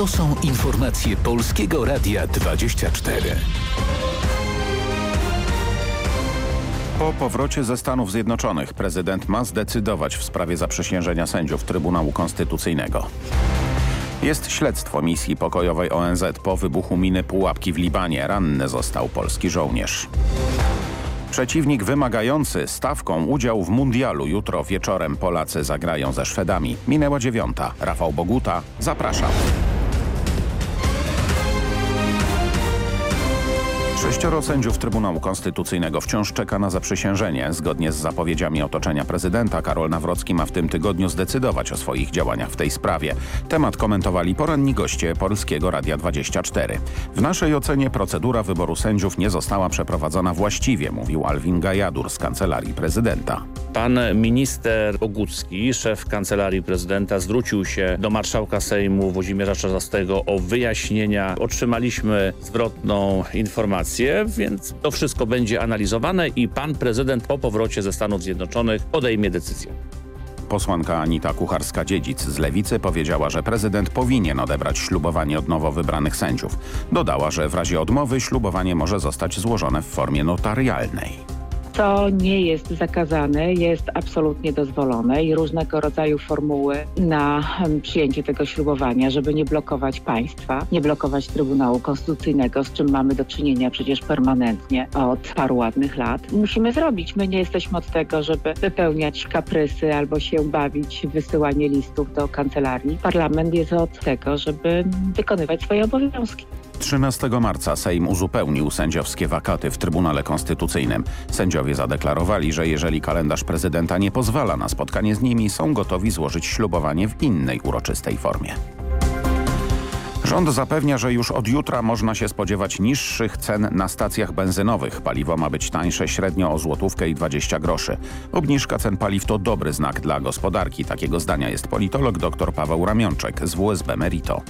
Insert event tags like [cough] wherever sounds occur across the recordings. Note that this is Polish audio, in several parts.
To są informacje Polskiego Radia 24. Po powrocie ze Stanów Zjednoczonych prezydent ma zdecydować w sprawie zaprzysiężenia sędziów Trybunału Konstytucyjnego. Jest śledztwo misji pokojowej ONZ po wybuchu miny Pułapki w Libanie. Ranny został polski żołnierz. Przeciwnik wymagający stawką udział w mundialu. Jutro wieczorem Polacy zagrają ze Szwedami. Minęła dziewiąta. Rafał Boguta, zapraszam. Sześcioro sędziów Trybunału Konstytucyjnego wciąż czeka na zaprzysiężenie. Zgodnie z zapowiedziami otoczenia prezydenta Karol Nawrocki ma w tym tygodniu zdecydować o swoich działaniach w tej sprawie. Temat komentowali poranni goście Polskiego Radia 24. W naszej ocenie procedura wyboru sędziów nie została przeprowadzona właściwie, mówił Alwin Gajadur z Kancelarii Prezydenta. Pan minister Bogucki, szef Kancelarii Prezydenta zwrócił się do marszałka Sejmu Włodzimierza Czarzastego o wyjaśnienia. Otrzymaliśmy zwrotną informację więc to wszystko będzie analizowane i pan prezydent po powrocie ze Stanów Zjednoczonych podejmie decyzję. Posłanka Anita Kucharska-Dziedzic z Lewicy powiedziała, że prezydent powinien odebrać ślubowanie od nowo wybranych sędziów. Dodała, że w razie odmowy ślubowanie może zostać złożone w formie notarialnej. To nie jest zakazane, jest absolutnie dozwolone i różnego rodzaju formuły na przyjęcie tego ślubowania, żeby nie blokować państwa, nie blokować Trybunału Konstytucyjnego, z czym mamy do czynienia przecież permanentnie od paru ładnych lat. Musimy zrobić. My nie jesteśmy od tego, żeby wypełniać kaprysy albo się bawić w wysyłanie listów do kancelarii. Parlament jest od tego, żeby wykonywać swoje obowiązki. 13 marca Sejm uzupełnił sędziowskie wakaty w Trybunale Konstytucyjnym. Sędziowie zadeklarowali, że jeżeli kalendarz prezydenta nie pozwala na spotkanie z nimi, są gotowi złożyć ślubowanie w innej uroczystej formie. Rząd zapewnia, że już od jutra można się spodziewać niższych cen na stacjach benzynowych. Paliwo ma być tańsze średnio o złotówkę i 20 groszy. Obniżka cen paliw to dobry znak dla gospodarki. Takiego zdania jest politolog dr Paweł Ramionczek z WSB Merito.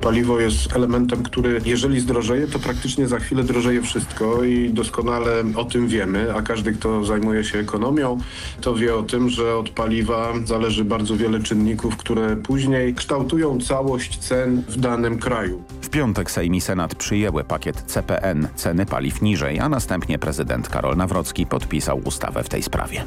Paliwo jest elementem, który jeżeli zdrożeje, to praktycznie za chwilę drożeje wszystko i doskonale o tym wiemy, a każdy, kto zajmuje się ekonomią, to wie o tym, że od paliwa zależy bardzo wiele czynników, które później kształtują całość cen w danym kraju. W piątek Sejm i Senat przyjęły pakiet CPN, ceny paliw niżej, a następnie prezydent Karol Nawrocki podpisał ustawę w tej sprawie.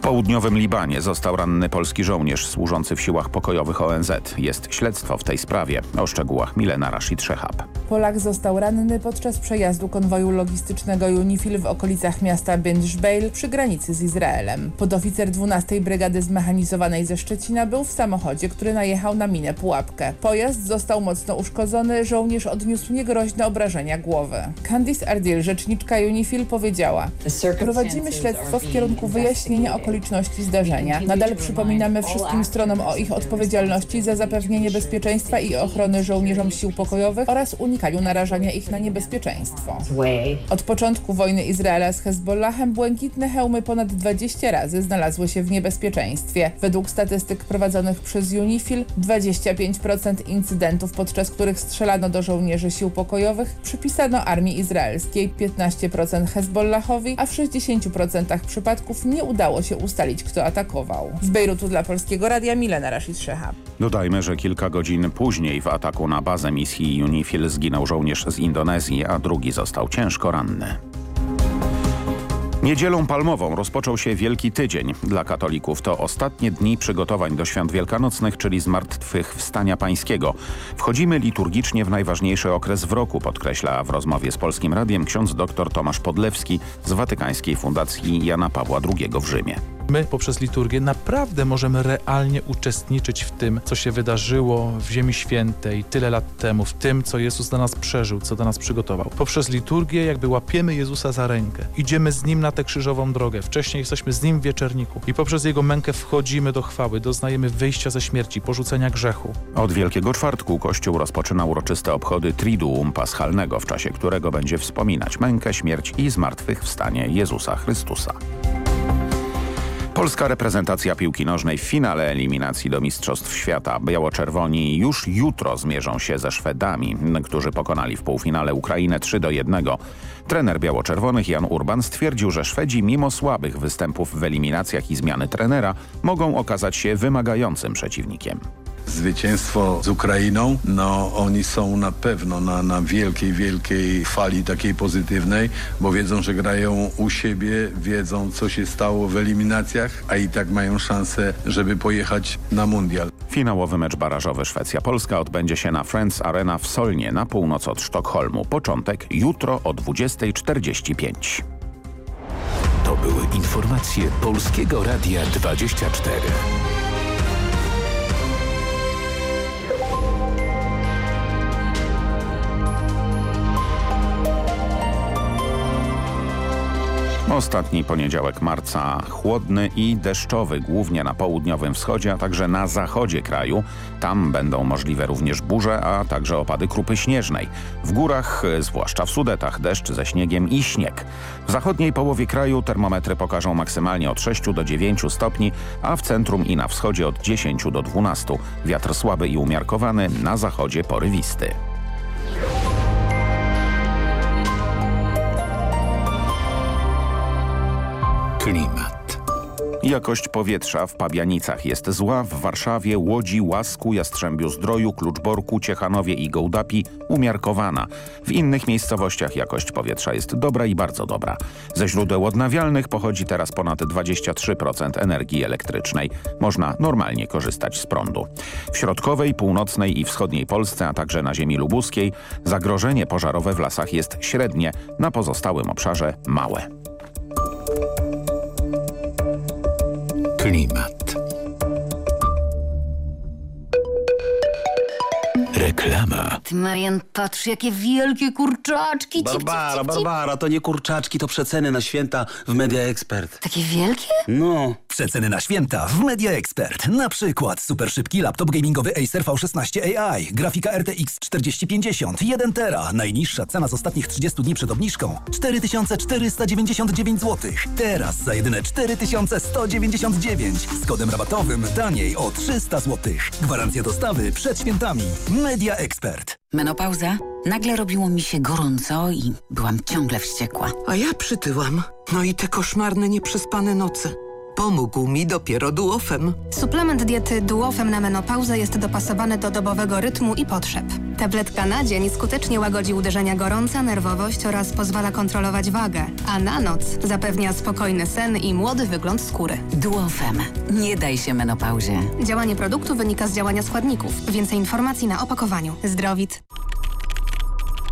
W południowym Libanie został ranny polski żołnierz służący w siłach pokojowych ONZ. Jest śledztwo w tej sprawie. O szczegółach Milena Rashid Szechab. Polak został ranny podczas przejazdu konwoju logistycznego UNIFIL w okolicach miasta Bindżbejl przy granicy z Izraelem. Podoficer 12 Brygady Zmechanizowanej ze Szczecina był w samochodzie, który najechał na minę pułapkę. Pojazd został mocno uszkodzony, żołnierz odniósł niegroźne obrażenia głowy. Candice Ardil, rzeczniczka UNIFIL powiedziała Prowadzimy śledztwo w kierunku wyjaśnienia okoliczności zdarzenia. Nadal przypominamy wszystkim stronom o ich odpowiedzialności za zapewnienie bezpieczeństwa i ochrony żołnierzom sił pokojowych oraz unikaniu narażania ich na niebezpieczeństwo. Od początku wojny Izraela z Hezbollahem błękitne hełmy ponad 20 razy znalazły się w niebezpieczeństwie. Według statystyk prowadzonych przez UNIFIL 25% incydentów, podczas których strzelano do żołnierzy sił pokojowych, przypisano armii izraelskiej, 15% Hezbollahowi, a w 60% przypadków nie udało się ustalić, kto atakował. Z Bejrutu dla Polskiego Radia Milena Rashid Sheha. Dodajmy, że kilka godzin później w ataku na bazę misji UNIFIL zginął żołnierz z Indonezji, a drugi został ciężko ranny. Niedzielą palmową rozpoczął się Wielki Tydzień. Dla katolików to ostatnie dni przygotowań do świąt wielkanocnych, czyli Zmartwychwstania Pańskiego. Wchodzimy liturgicznie w najważniejszy okres w roku, podkreśla w rozmowie z Polskim Radiem ksiądz dr Tomasz Podlewski z Watykańskiej Fundacji Jana Pawła II w Rzymie. My poprzez liturgię naprawdę możemy realnie uczestniczyć w tym, co się wydarzyło w Ziemi Świętej tyle lat temu, w tym, co Jezus dla nas przeżył, co dla nas przygotował. Poprzez liturgię jakby łapiemy Jezusa za rękę, idziemy z Nim na tę krzyżową drogę, wcześniej jesteśmy z Nim w wieczerniku i poprzez Jego mękę wchodzimy do chwały, doznajemy wyjścia ze śmierci, porzucenia grzechu. Od Wielkiego Czwartku Kościół rozpoczyna uroczyste obchody Triduum Paschalnego, w czasie którego będzie wspominać mękę, śmierć i zmartwychwstanie Jezusa Chrystusa. Polska reprezentacja piłki nożnej w finale eliminacji do Mistrzostw Świata. Biało-czerwoni już jutro zmierzą się ze Szwedami, którzy pokonali w półfinale Ukrainę 3 do 1. Trener biało-czerwonych Jan Urban stwierdził, że Szwedzi mimo słabych występów w eliminacjach i zmiany trenera mogą okazać się wymagającym przeciwnikiem. Zwycięstwo z Ukrainą, no oni są na pewno na, na wielkiej, wielkiej fali takiej pozytywnej, bo wiedzą, że grają u siebie, wiedzą co się stało w eliminacjach, a i tak mają szansę, żeby pojechać na mundial. Finałowy mecz barażowy Szwecja-Polska odbędzie się na Friends Arena w Solnie na północ od Sztokholmu. Początek jutro o 20.45. To były informacje Polskiego Radia 24. Ostatni poniedziałek marca chłodny i deszczowy, głównie na południowym wschodzie, a także na zachodzie kraju. Tam będą możliwe również burze, a także opady krupy śnieżnej. W górach, zwłaszcza w Sudetach, deszcz ze śniegiem i śnieg. W zachodniej połowie kraju termometry pokażą maksymalnie od 6 do 9 stopni, a w centrum i na wschodzie od 10 do 12. Wiatr słaby i umiarkowany, na zachodzie porywisty. Klimat. Jakość powietrza w Pabianicach jest zła, w Warszawie, Łodzi, Łasku, Jastrzębiu Zdroju, Kluczborku, Ciechanowie i Gołdapi umiarkowana. W innych miejscowościach jakość powietrza jest dobra i bardzo dobra. Ze źródeł odnawialnych pochodzi teraz ponad 23% energii elektrycznej. Można normalnie korzystać z prądu. W środkowej, północnej i wschodniej Polsce, a także na ziemi lubuskiej zagrożenie pożarowe w lasach jest średnie, na pozostałym obszarze małe. Klimat. Reklama. Ty, Marian, patrz, jakie wielkie kurczaczki. Cip, Barbara, cip, cip. Barbara, to nie kurczaczki, to przeceny na święta w Media Expert. Takie wielkie? No. Przeceny na święta w Media Expert. Na przykład super szybki laptop gamingowy Acer V16 AI, grafika RTX 4050, 1 tera. Najniższa cena z ostatnich 30 dni przed obniżką 4499 zł. Teraz za jedyne 4199 z kodem rabatowym taniej o 300 zł. Gwarancja dostawy przed świętami. Media Expert. Menopauza? Nagle robiło mi się gorąco i byłam ciągle wściekła. A ja przytyłam. No i te koszmarne, nieprzespane noce. Pomógł mi dopiero duofem. Suplement diety Duofem na menopauzę jest dopasowany do dobowego rytmu i potrzeb. Tabletka na dzień skutecznie łagodzi uderzenia gorąca, nerwowość oraz pozwala kontrolować wagę, a na noc zapewnia spokojny sen i młody wygląd skóry. Duofem. Nie daj się menopauzie. Działanie produktu wynika z działania składników. Więcej informacji na opakowaniu. Zdrowit.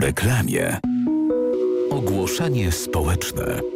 Reklamie. Ogłoszenie społeczne.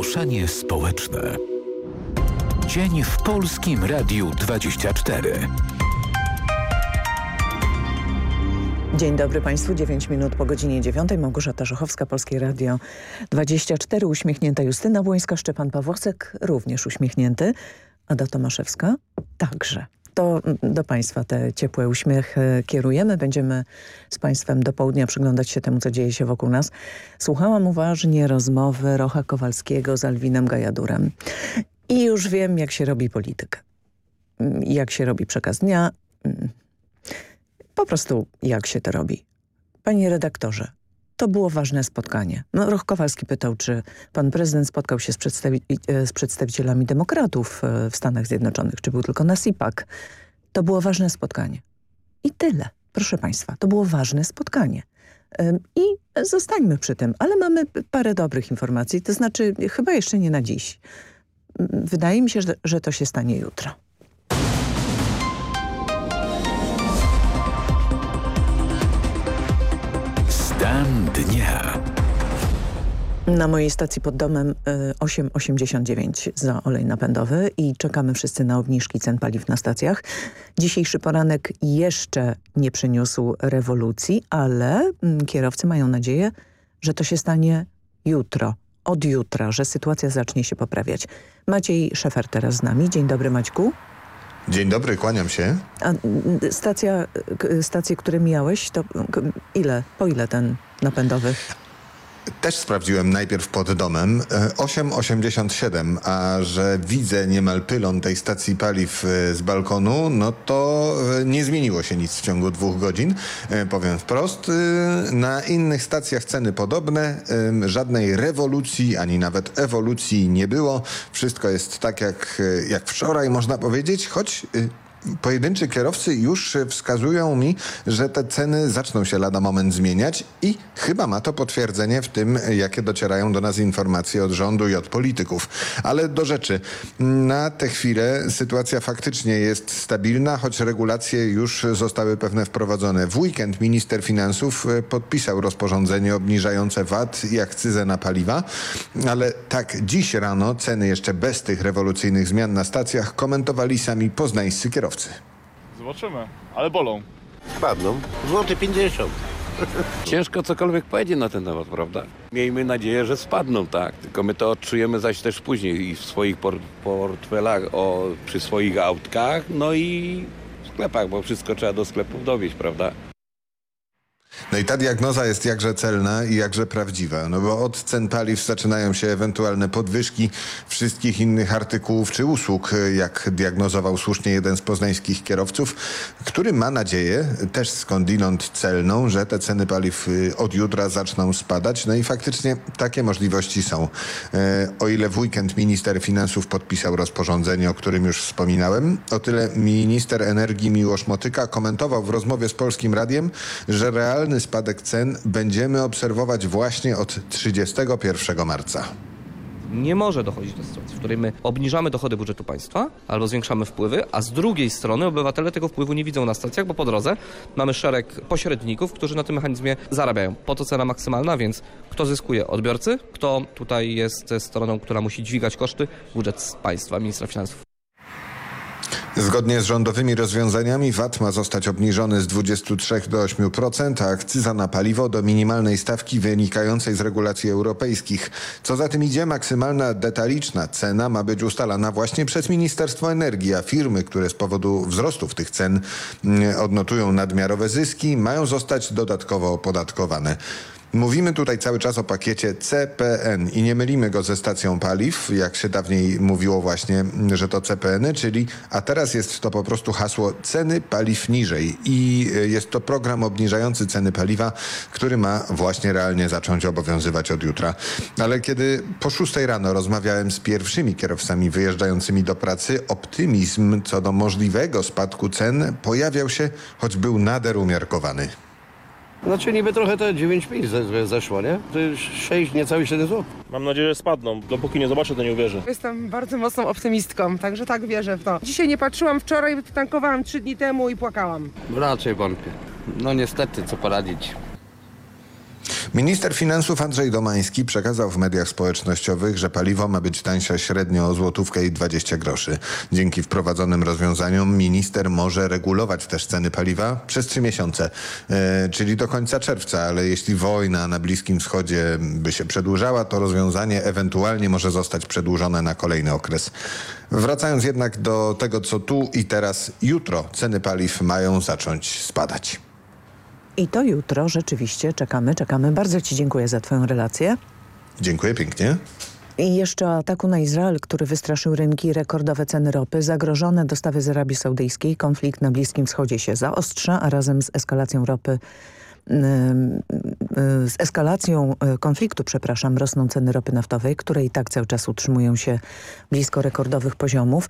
Ogłoszenie społeczne. Dzień w Polskim Radiu 24. Dzień dobry Państwu, 9 minut po godzinie 9. Małgorzata Żochowska, Polskie Radio 24. Uśmiechnięta Justyna Błońska, Szczepan Pawłowcek, również uśmiechnięty. Ada Tomaszewska, także. To do Państwa te ciepłe uśmiechy kierujemy. Będziemy z Państwem do południa przyglądać się temu, co dzieje się wokół nas. Słuchałam uważnie rozmowy Rocha Kowalskiego z Alwinem Gajadurem. I już wiem, jak się robi politykę. Jak się robi przekaz dnia. Po prostu jak się to robi. Panie redaktorze, to było ważne spotkanie. No, Roch Kowalski pytał, czy pan prezydent spotkał się z, przedstawi z przedstawicielami demokratów w Stanach Zjednoczonych, czy był tylko na CIPAC. To było ważne spotkanie. I tyle. Proszę państwa, to było ważne spotkanie. I zostańmy przy tym, ale mamy parę dobrych informacji, to znaczy chyba jeszcze nie na dziś. Wydaje mi się, że to się stanie jutro. Stan dnia. Na mojej stacji pod domem 8,89 za olej napędowy i czekamy wszyscy na obniżki cen paliw na stacjach. Dzisiejszy poranek jeszcze nie przyniósł rewolucji, ale mm, kierowcy mają nadzieję, że to się stanie jutro, od jutra, że sytuacja zacznie się poprawiać. Maciej Szefer teraz z nami. Dzień dobry Maćku. Dzień dobry, kłaniam się. A stacja, stacje, które mijałeś, to ile, po ile ten napędowy? Też sprawdziłem najpierw pod domem 8,87, e, a że widzę niemal pylon tej stacji paliw e, z balkonu, no to e, nie zmieniło się nic w ciągu dwóch godzin, powiem wprost. Na innych stacjach ceny podobne, żadnej rewolucji ani nawet ewolucji nie było. Wszystko jest tak jak, jak wczoraj można powiedzieć, choć pojedynczy kierowcy już wskazują mi, że te ceny zaczną się lada moment zmieniać i chyba ma to potwierdzenie w tym, jakie docierają do nas informacje od rządu i od polityków. Ale do rzeczy. Na tę chwilę sytuacja faktycznie jest stabilna, choć regulacje już zostały pewne wprowadzone. W weekend minister finansów e, podpisał rozporządzenie obniżające VAT i akcyzę na paliwa, ale tak dziś rano ceny jeszcze bez tych rewolucyjnych zmian na stacjach komentowali sami poznańscy kierowcy kierowcy. Zobaczymy, ale bolą. Spadną. Złoty 50. Ciężko cokolwiek powiedzieć na ten temat, prawda? Miejmy nadzieję, że spadną, tak. Tylko my to odczujemy zaś też później i w swoich portfelach, o, przy swoich autkach, no i w sklepach, bo wszystko trzeba do sklepów dowieść, prawda? No i ta diagnoza jest jakże celna i jakże prawdziwa, no bo od cen paliw zaczynają się ewentualne podwyżki wszystkich innych artykułów czy usług, jak diagnozował słusznie jeden z poznańskich kierowców, który ma nadzieję, też skądinąd celną, że te ceny paliw y, od jutra zaczną spadać. No i faktycznie takie możliwości są. E, o ile w weekend minister finansów podpisał rozporządzenie, o którym już wspominałem, o tyle minister energii Miłosz Motyka komentował w rozmowie z Polskim Radiem, że realnie realny spadek cen będziemy obserwować właśnie od 31 marca nie może dochodzić do sytuacji, w której my obniżamy dochody budżetu państwa albo zwiększamy wpływy, a z drugiej strony obywatele tego wpływu nie widzą na stacjach, bo po drodze mamy szereg pośredników, którzy na tym mechanizmie zarabiają. Po to cena maksymalna, więc kto zyskuje? Odbiorcy? Kto tutaj jest stroną, która musi dźwigać koszty? Budżet państwa, ministra finansów. Zgodnie z rządowymi rozwiązaniami VAT ma zostać obniżony z 23 do 8%, a akcyza na paliwo do minimalnej stawki wynikającej z regulacji europejskich. Co za tym idzie, maksymalna detaliczna cena ma być ustalana właśnie przez Ministerstwo Energii, a firmy, które z powodu wzrostów tych cen mm, odnotują nadmiarowe zyski, mają zostać dodatkowo opodatkowane. Mówimy tutaj cały czas o pakiecie CPN i nie mylimy go ze stacją paliw, jak się dawniej mówiło właśnie, że to CPN-y, czyli a teraz jest to po prostu hasło ceny paliw niżej i e, jest to program obniżający ceny paliwa, który ma właśnie realnie zacząć obowiązywać od jutra. Ale kiedy po szóstej rano rozmawiałem z pierwszymi kierowcami wyjeżdżającymi do pracy, optymizm co do możliwego spadku cen pojawiał się, choć był nader umiarkowany. Znaczy niby trochę te 9,5 zeszło, nie? To jest 6, niecałe 7 zł. Mam nadzieję, że spadną. Dopóki nie zobaczę, to nie uwierzę. Jestem bardzo mocną optymistką, także tak wierzę w to. Dzisiaj nie patrzyłam, wczoraj tankowałam 3 dni temu i płakałam. Raczej wątpię. No niestety, co poradzić. Minister finansów Andrzej Domański przekazał w mediach społecznościowych, że paliwo ma być tańsze średnio o złotówkę i 20 groszy. Dzięki wprowadzonym rozwiązaniom minister może regulować też ceny paliwa przez trzy miesiące, e, czyli do końca czerwca, ale jeśli wojna na Bliskim Wschodzie by się przedłużała, to rozwiązanie ewentualnie może zostać przedłużone na kolejny okres. Wracając jednak do tego, co tu i teraz, jutro ceny paliw mają zacząć spadać. I to jutro rzeczywiście czekamy, czekamy. Bardzo Ci dziękuję za Twoją relację. Dziękuję pięknie. I jeszcze o ataku na Izrael, który wystraszył rynki, rekordowe ceny ropy, zagrożone dostawy z Arabii Saudyjskiej, konflikt na Bliskim Wschodzie się zaostrza, a razem z eskalacją ropy z eskalacją e, konfliktu, przepraszam, rosną ceny ropy naftowej, które i tak cały czas utrzymują się blisko rekordowych poziomów.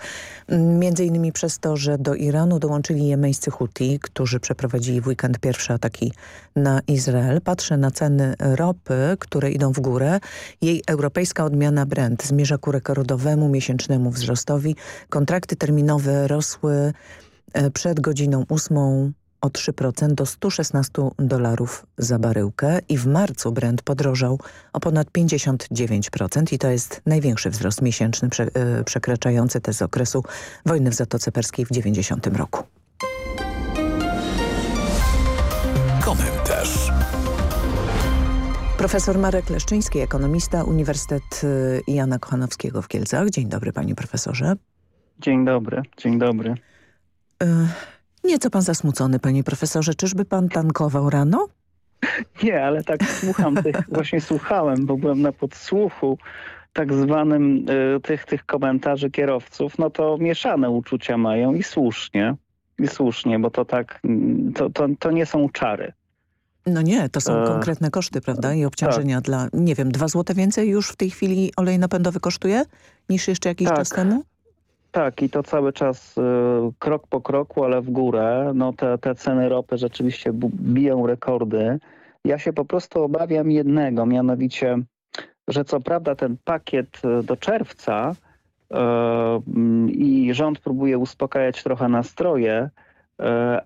Między innymi przez to, że do Iranu dołączyli jemeńscy Huti, którzy przeprowadzili w weekend pierwsze ataki na Izrael. Patrzę na ceny ropy, które idą w górę. Jej europejska odmiana Brent zmierza ku rekordowemu miesięcznemu wzrostowi. Kontrakty terminowe rosły e, przed godziną ósmą o 3% do 116 dolarów za baryłkę i w marcu Brent podrożał o ponad 59% i to jest największy wzrost miesięczny prze, yy, przekraczający te z okresu wojny w Zatoce Perskiej w 90 roku. Komentarz. Profesor Marek Leszczyński, ekonomista, Uniwersytet y, Jana Kochanowskiego w Kielcach. Dzień dobry panie profesorze. Dzień dobry, dzień dobry. Y Nieco pan zasmucony, panie profesorze. Czyżby pan tankował rano? [laughs] Nie, ale tak słucham tych, [laughs] właśnie słuchałem, bo byłem na podsłuchu tak zwanym y, tych, tych komentarzy kierowców, no to mieszane uczucia mają i słusznie. I słusznie, bo to tak, to, to, to nie są czary. No nie, to są e... konkretne koszty, prawda? I obciążenia tak. dla, nie wiem, dwa złote więcej już w tej chwili olej napędowy kosztuje niż jeszcze jakiś tak. czas temu? Tak, i to cały czas y, krok po kroku, ale w górę. No te, te ceny ropy rzeczywiście biją rekordy. Ja się po prostu obawiam jednego, mianowicie, że co prawda ten pakiet y, do czerwca y, i rząd próbuje uspokajać trochę nastroje,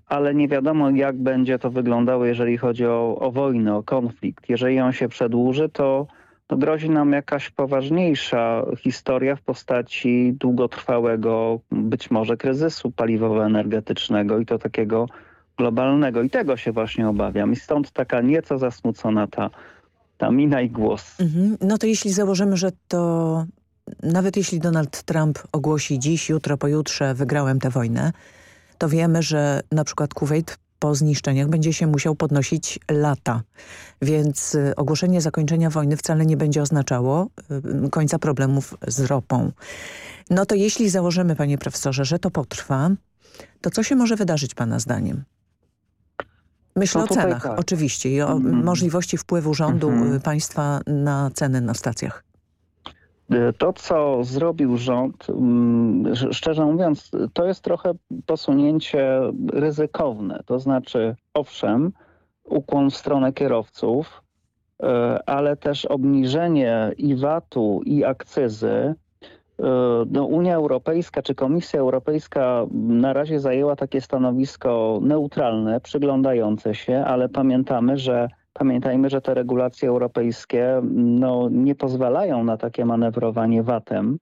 ale nie wiadomo jak będzie to wyglądało, jeżeli chodzi o, o wojnę, o konflikt. Jeżeli on się przedłuży, to to grozi nam jakaś poważniejsza historia w postaci długotrwałego być może kryzysu paliwowo-energetycznego i to takiego globalnego. I tego się właśnie obawiam. I stąd taka nieco zasmucona ta, ta mina i głos. Mhm. No to jeśli założymy, że to nawet jeśli Donald Trump ogłosi dziś, jutro, pojutrze wygrałem tę wojnę, to wiemy, że na przykład Kuwait po zniszczeniach będzie się musiał podnosić lata. Więc y, ogłoszenie zakończenia wojny wcale nie będzie oznaczało y, końca problemów z ropą. No to jeśli założymy, panie profesorze, że to potrwa, to co się może wydarzyć pana zdaniem? Myślę no o cenach, tak. oczywiście, i o mm. możliwości wpływu rządu mm -hmm. państwa na ceny na stacjach. E, to, co zrobił rząd, mm, szczerze mówiąc, to jest trochę posunięcie ryzykowne. To znaczy, owszem, ukłon w stronę kierowców, e, ale też obniżenie i VAT-u, i akcyzy. E, no, Unia Europejska czy Komisja Europejska na razie zajęła takie stanowisko neutralne, przyglądające się, ale pamiętamy, że Pamiętajmy, że te regulacje europejskie no, nie pozwalają na takie manewrowanie VAT-em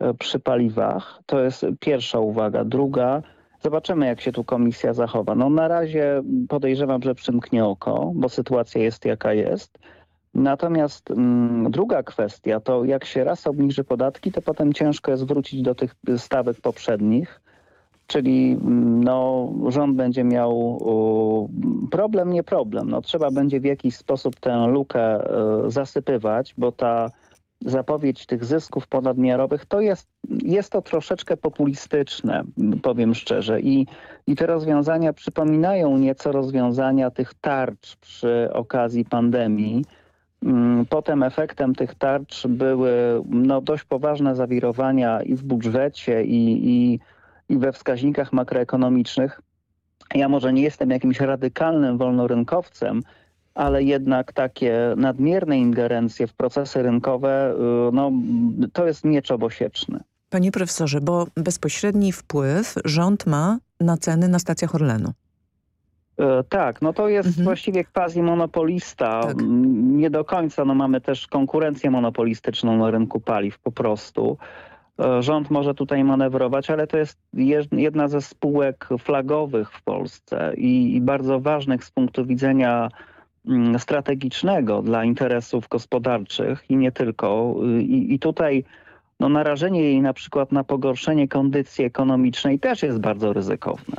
e, przy paliwach. To jest pierwsza uwaga. Druga, zobaczymy jak się tu komisja zachowa. No na razie podejrzewam, że przymknie oko, bo sytuacja jest jaka jest. Natomiast mm, druga kwestia to jak się raz obniży podatki, to potem ciężko jest wrócić do tych stawek poprzednich czyli mm, no, rząd będzie miał problem, nie problem. No, trzeba będzie w jakiś sposób tę lukę e, zasypywać, bo ta zapowiedź tych zysków ponadmiarowych to jest, jest to troszeczkę populistyczne, powiem szczerze. I, I te rozwiązania przypominają nieco rozwiązania tych tarcz przy okazji pandemii. Mm, potem efektem tych tarcz były no, dość poważne zawirowania i w budżecie, i, i i we wskaźnikach makroekonomicznych. Ja może nie jestem jakimś radykalnym wolnorynkowcem, ale jednak takie nadmierne ingerencje w procesy rynkowe, y, no, to jest miecz obosieczny. Panie profesorze, bo bezpośredni wpływ rząd ma na ceny na stacjach Orlenu. Y, tak, no to jest mhm. właściwie quasi monopolista. Tak. Nie do końca, no mamy też konkurencję monopolistyczną na rynku paliw po prostu. E, rząd może tutaj manewrować, ale to jest jedna ze spółek flagowych w Polsce i, bardzo ważnych z punktu widzenia mm, strategicznego dla interesów gospodarczych i nie tylko. I, i tutaj no, narażenie jej na przykład na pogorszenie kondycji ekonomicznej też jest bardzo ryzykowne.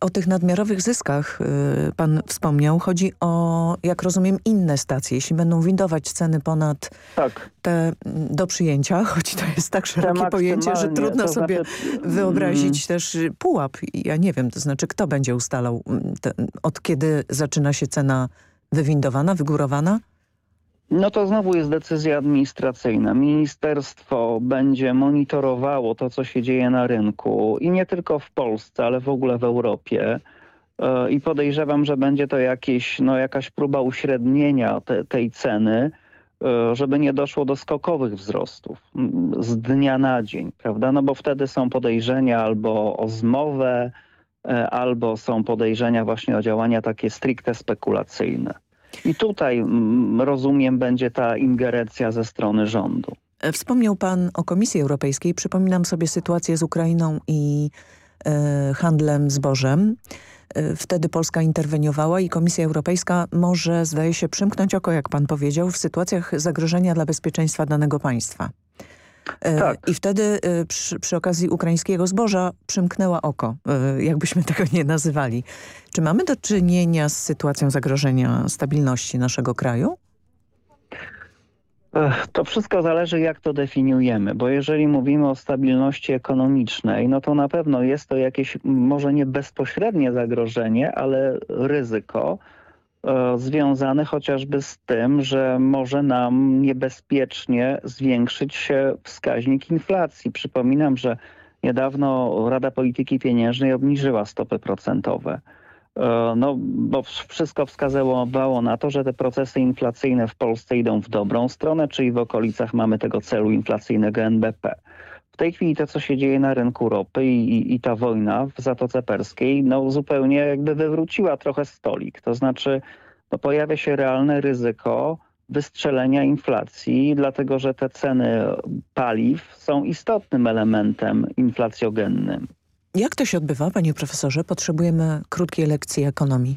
O tych nadmiarowych zyskach y, pan wspomniał. Chodzi o, jak rozumiem, inne stacje. Jeśli będą windować ceny ponad tak. te mm, do przyjęcia, [laughs] choć to jest tak szerokie pojęcie, że trudno sobie znaczy, wyobrazić mm. też pułap. Ja nie wiem, to znaczy kto będzie ustalał, mm, te, od kiedy zaczyna się cena wywindowana, wygórowana? No to znowu jest decyzja administracyjna. Ministerstwo będzie monitorowało to, co się dzieje na rynku i nie tylko w Polsce, ale w ogóle w Europie. E, I podejrzewam, że będzie to jakieś, no, jakaś próba uśrednienia te, tej ceny, e, żeby nie doszło do skokowych wzrostów z dnia na dzień, prawda? No bo wtedy są podejrzenia albo o zmowę, e, albo są podejrzenia właśnie o działania takie stricte spekulacyjne. I tutaj mm, rozumiem będzie ta ingerencja ze strony rządu. E, wspomniał pan o Komisji Europejskiej. Przypominam sobie sytuację z Ukrainą i e, handlem zbożem. E, wtedy Polska interweniowała i Komisja Europejska może, zdaje się, przymknąć oko, jak pan powiedział, w sytuacjach zagrożenia dla bezpieczeństwa danego państwa. E, tak. I wtedy e, przy, przy, okazji ukraińskiego zboża przymknęła oko, e, jakbyśmy tego nie nazywali. Czy mamy do czynienia z sytuacją zagrożenia stabilności naszego kraju? To wszystko zależy jak to definiujemy, bo jeżeli mówimy o stabilności ekonomicznej, no to na pewno jest to jakieś może nie bezpośrednie zagrożenie, ale ryzyko, związany chociażby z tym, że może nam niebezpiecznie zwiększyć się wskaźnik inflacji. Przypominam, że niedawno Rada Polityki Pieniężnej obniżyła stopy procentowe. E, no, bo wszystko wskazywało na to, że te procesy inflacyjne w Polsce idą w dobrą stronę, czyli w okolicach mamy tego celu inflacyjnego NBP. W tej chwili to, co się dzieje na rynku ropy i, i, i, ta wojna w Zatoce Perskiej, no zupełnie jakby wywróciła trochę stolik. To znaczy no, pojawia się realne ryzyko wystrzelenia inflacji, dlatego że te ceny paliw są istotnym elementem inflacjogennym. Jak to się odbywa, panie profesorze? Potrzebujemy krótkiej lekcji ekonomii.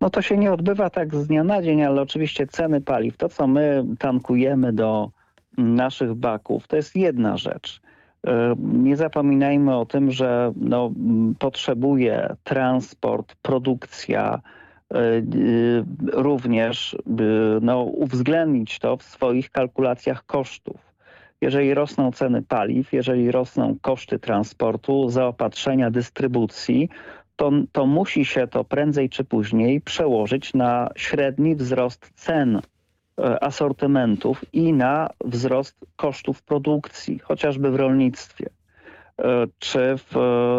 No to się nie odbywa tak z dnia na dzień, ale oczywiście ceny paliw, to co my tankujemy do naszych baków, to jest jedna rzecz. E, nie zapominajmy o tym, że no, potrzebuje transport, produkcja, e, e, również no, uwzględnić to w swoich kalkulacjach kosztów. Jeżeli rosną ceny paliw, jeżeli rosną koszty transportu, zaopatrzenia, dystrybucji, to, to musi się to prędzej czy później przełożyć na średni wzrost cen asortymentów i na wzrost kosztów produkcji, chociażby w rolnictwie e, czy w,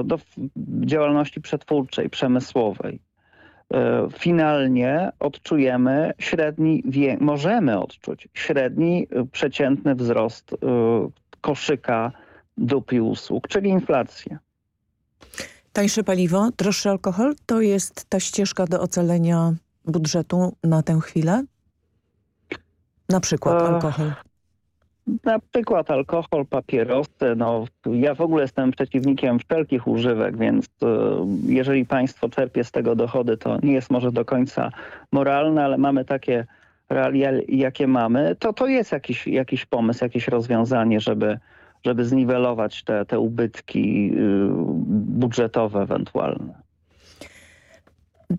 no, w działalności przetwórczej, przemysłowej. E, finalnie odczujemy średni, możemy odczuć średni przeciętny wzrost koszyka dóbr i usług, czyli inflację. Tańsze paliwo, droższy alkohol to jest ta ścieżka do ocalenia budżetu na tę chwilę? Na przykład alkohol. Na przykład alkohol, papierosy. No, ja w ogóle jestem przeciwnikiem wszelkich używek, więc e, jeżeli państwo czerpie z tego dochody, to nie jest może do końca moralne, ale mamy takie realia, jakie mamy, to to jest jakiś, jakiś pomysł, jakieś rozwiązanie, żeby, żeby zniwelować te, te ubytki y, budżetowe ewentualne.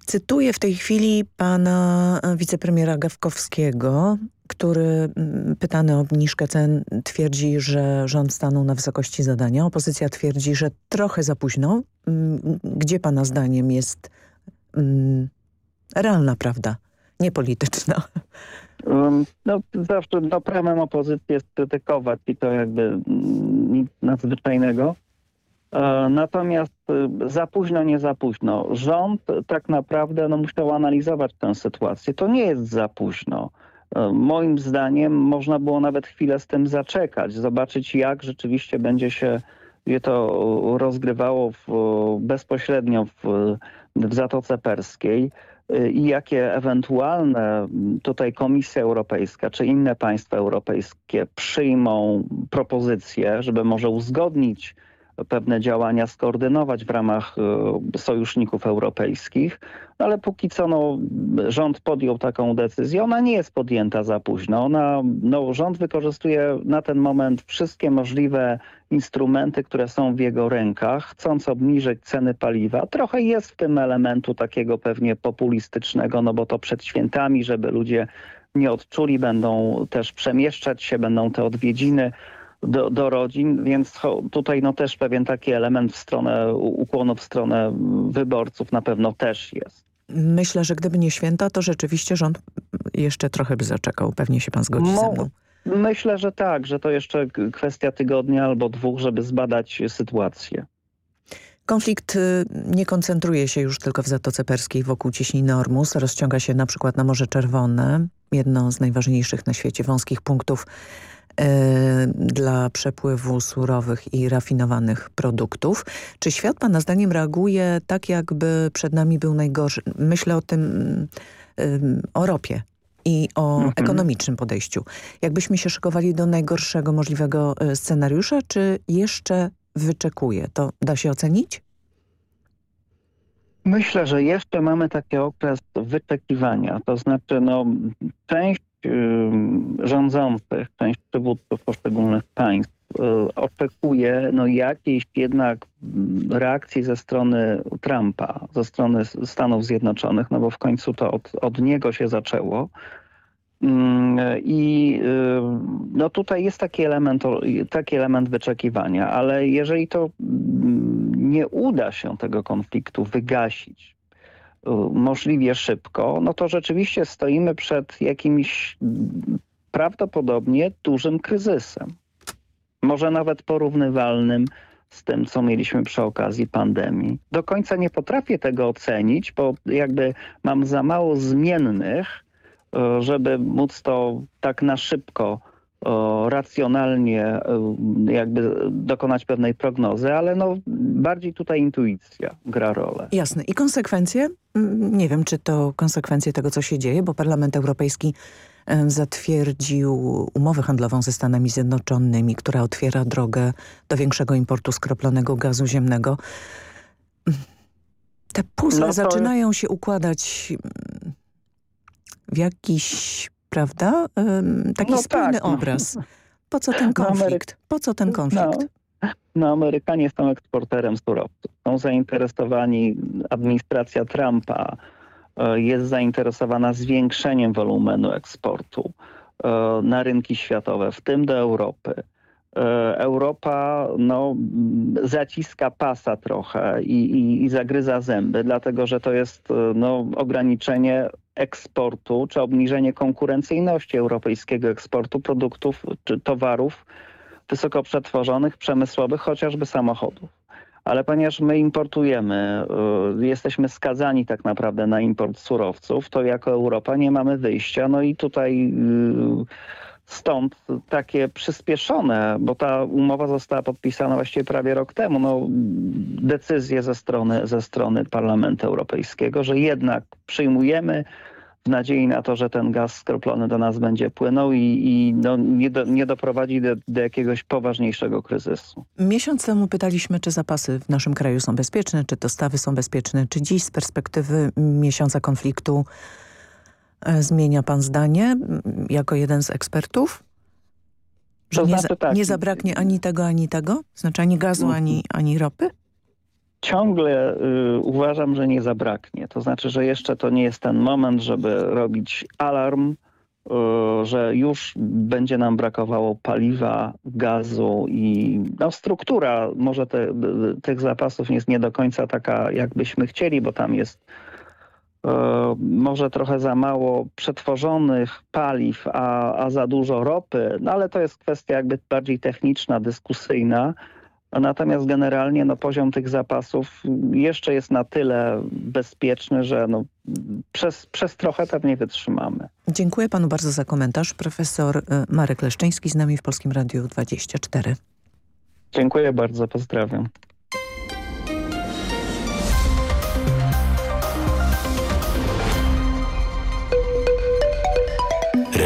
Cytuję w tej chwili pana wicepremiera Gawkowskiego, który mm, pytany o obniżkę cen twierdzi, że rząd stanął na wysokości zadania. Opozycja twierdzi, że trochę za późno. Mm, gdzie pana zdaniem jest mm, realna prawda, niepolityczna? No zawsze no, prawem opozycji jest krytykować i to jakby nic nadzwyczajnego. E, natomiast y, za późno, nie za późno. Rząd tak naprawdę no, musiał analizować tę sytuację. To nie jest za późno. E, moim zdaniem można było nawet chwilę z tym zaczekać, zobaczyć jak rzeczywiście będzie się to rozgrywało w, bezpośrednio w, w Zatoce Perskiej e, i jakie ewentualne tutaj Komisja Europejska czy inne państwa europejskie przyjmą propozycje, żeby może uzgodnić pewne działania skoordynować w ramach e, sojuszników europejskich, ale póki co no, rząd podjął taką decyzję. Ona nie jest podjęta za późno. Ona, no, rząd wykorzystuje na ten moment wszystkie możliwe instrumenty, które są w jego rękach, chcąc obniżyć ceny paliwa. Trochę jest w tym elementu takiego pewnie populistycznego, no bo to przed świętami, żeby ludzie nie odczuli, będą też przemieszczać się, będą te odwiedziny do, do rodzin, więc tutaj no też pewien taki element w stronę ukłonu w stronę wyborców na pewno też jest. Myślę, że gdyby nie święta, to rzeczywiście rząd jeszcze trochę by zaczekał. Pewnie się pan zgodzi no, ze mną. Myślę, że tak, że to jeszcze kwestia tygodnia albo dwóch, żeby zbadać sytuację. Konflikt y, nie koncentruje się już tylko w Zatoce Perskiej wokół cieśniny Ormus. Rozciąga się na przykład na Morze Czerwone, jedno z najważniejszych na świecie wąskich punktów dla przepływu surowych i rafinowanych produktów. Czy świat Pana zdaniem reaguje tak, jakby przed nami był najgorszy? Myślę o tym, o ropie i o mhm. ekonomicznym podejściu. Jakbyśmy się szykowali do najgorszego możliwego scenariusza, czy jeszcze wyczekuje? To da się ocenić? Myślę, że jeszcze mamy taki okres wyczekiwania. To znaczy no, część rządzących, część przywódców poszczególnych państw y, oczekuje no, jakiejś jednak reakcji ze strony Trumpa, ze strony Stanów Zjednoczonych, no bo w końcu to od, od niego się zaczęło. I y, no tutaj jest taki element, taki element wyczekiwania, ale jeżeli to nie uda się tego konfliktu wygasić, Y, możliwie szybko, no to rzeczywiście stoimy przed jakimś prawdopodobnie dużym kryzysem. Może nawet porównywalnym z tym, co mieliśmy przy okazji pandemii. Do końca nie potrafię tego ocenić, bo jakby mam za mało zmiennych, y, żeby móc to tak na szybko racjonalnie jakby dokonać pewnej prognozy, ale no bardziej tutaj intuicja gra rolę. Jasne. I konsekwencje? Mm, nie wiem, czy to konsekwencje tego, co się dzieje, bo Parlament Europejski zatwierdził umowę handlową ze Stanami Zjednoczonymi, która otwiera drogę do większego importu skroplonego gazu ziemnego. Te puzzle no to... zaczynają się układać w jakiś prawda? Taki no spójny tak. obraz. [laughs] Po co ten konflikt? Po co ten konflikt? No, no, Amerykanie są eksporterem surowców. Są zainteresowani, administracja Trumpa e, jest zainteresowana zwiększeniem wolumenu eksportu e, na rynki światowe, w tym do Europy. E, Europa no, zaciska pasa trochę i, i, i, zagryza zęby, dlatego że to jest no, ograniczenie eksportu czy obniżenie konkurencyjności europejskiego eksportu produktów czy towarów wysoko przetworzonych, przemysłowych, chociażby samochodów. Ale ponieważ my importujemy, y, jesteśmy skazani tak naprawdę na import surowców, to jako Europa nie mamy wyjścia. No i tutaj y, stąd takie przyspieszone, bo ta umowa została podpisana właściwie prawie rok temu, no, decyzje ze strony, ze strony Parlamentu Europejskiego, że jednak przyjmujemy w nadziei na to, że ten gaz skroplony do nas będzie płynął i, i no, nie, do, nie doprowadzi do, do, jakiegoś poważniejszego kryzysu. Miesiąc temu pytaliśmy, czy zapasy w naszym kraju są bezpieczne, czy dostawy są bezpieczne, czy dziś z perspektywy miesiąca konfliktu zmienia pan zdanie jako jeden z ekspertów? Że nie, znaczy, tak. nie zabraknie ani tego, ani tego? Znaczy ani gazu, mhm. ani, ani ropy? ciągle y, uważam, że nie zabraknie. To znaczy, że jeszcze to nie jest ten moment, żeby robić alarm, y, że już będzie nam brakowało paliwa, gazu i no, struktura może te, tych zapasów jest nie do końca taka, jakbyśmy chcieli, bo tam jest y, może trochę za mało przetworzonych paliw, a, a za dużo ropy, no ale to jest kwestia jakby bardziej techniczna, dyskusyjna. Natomiast generalnie no, poziom tych zapasów jeszcze jest na tyle bezpieczny, że no, przez, przez trochę pewnie wytrzymamy. Dziękuję panu bardzo za komentarz. Profesor y, Marek Leszczyński z nami w Polskim Radiu 24. Dziękuję bardzo, pozdrawiam.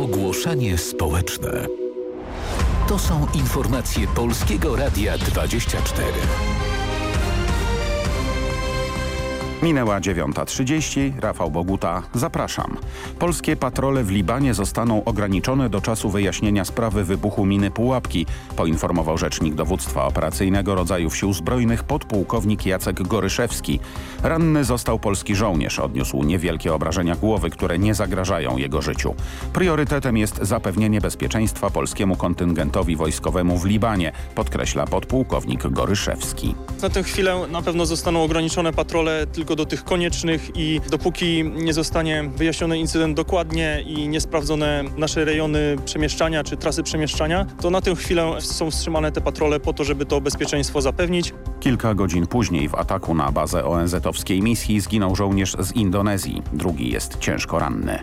Ogłoszenie społeczne. To są informacje Polskiego Radia 24. Minęła 9.30. Rafał Boguta. Zapraszam. Polskie patrole w Libanie zostaną ograniczone do czasu wyjaśnienia sprawy wybuchu miny Pułapki, poinformował rzecznik dowództwa operacyjnego rodzajów sił zbrojnych podpułkownik Jacek Goryszewski. Ranny został polski żołnierz. Odniósł niewielkie obrażenia głowy, które nie zagrażają jego życiu. Priorytetem jest zapewnienie bezpieczeństwa polskiemu kontyngentowi wojskowemu w Libanie, podkreśla podpułkownik Goryszewski. Na tę chwilę na pewno zostaną ograniczone patrole tylko do tych koniecznych i dopóki nie zostanie wyjaśniony incydent dokładnie i nie sprawdzone nasze rejony przemieszczania czy trasy przemieszczania, to na tę chwilę są wstrzymane te patrole po to, żeby to bezpieczeństwo zapewnić. Kilka godzin później w ataku na bazę ONZ-owskiej misji zginął żołnierz z Indonezji. Drugi jest ciężko ranny.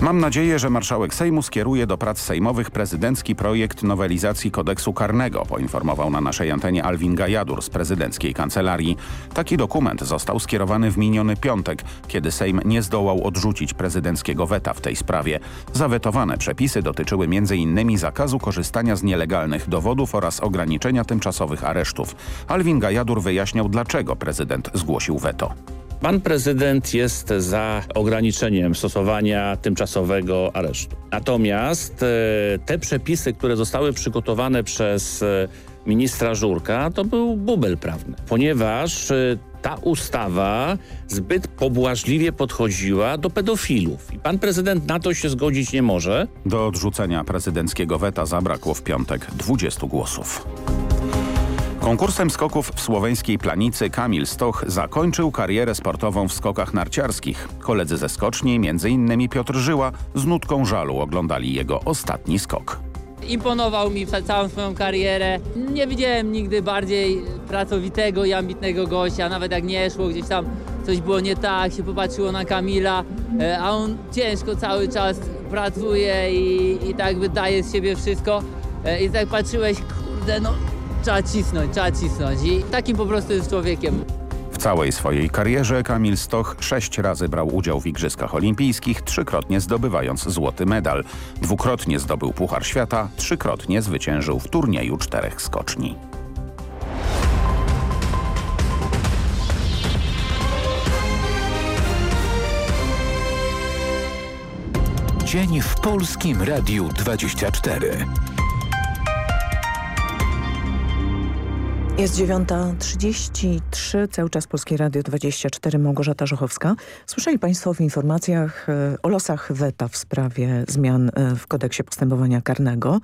Mam nadzieję, że marszałek Sejmu skieruje do prac sejmowych prezydencki projekt nowelizacji kodeksu karnego, poinformował na naszej antenie Alwin Gajadur z prezydenckiej kancelarii. Taki dokument został skierowany w miniony piątek, kiedy Sejm nie zdołał odrzucić prezydenckiego weta w tej sprawie. Zawetowane przepisy dotyczyły m.in. zakazu korzystania z nielegalnych dowodów oraz ograniczenia tymczasowych aresztów. Alwin Gajadur wyjaśniał, dlaczego prezydent zgłosił weto. Pan prezydent jest za ograniczeniem stosowania tymczasowego aresztu. Natomiast e, te przepisy, które zostały przygotowane przez e, ministra Żurka, to był bubel prawny, ponieważ e, ta ustawa zbyt pobłażliwie podchodziła do pedofilów. I pan prezydent na to się zgodzić nie może. Do odrzucenia prezydenckiego weta zabrakło w piątek 20 głosów. Konkursem skoków w słoweńskiej planicy Kamil Stoch zakończył karierę sportową w skokach narciarskich. Koledzy ze skoczni, m.in. Piotr Żyła, z nutką żalu oglądali jego ostatni skok. Imponował mi przez całą swoją karierę. Nie widziałem nigdy bardziej pracowitego i ambitnego gościa, nawet jak nie szło, gdzieś tam coś było nie tak, się popatrzyło na Kamila, e, a on ciężko cały czas pracuje i, i tak wydaje z siebie wszystko. E, I tak patrzyłeś, kurde, no trzeba cisnąć, trzeba cisnąć i takim po prostu jest człowiekiem. W całej swojej karierze Kamil Stoch sześć razy brał udział w Igrzyskach Olimpijskich, trzykrotnie zdobywając złoty medal. Dwukrotnie zdobył Puchar Świata, trzykrotnie zwyciężył w turnieju czterech skoczni. Dzień w Polskim Radiu 24. Jest 9.33, cały czas Polskie Radio 24, Małgorzata Żochowska. Słyszeli Państwo w informacjach e, o losach weta w sprawie zmian e, w kodeksie postępowania karnego.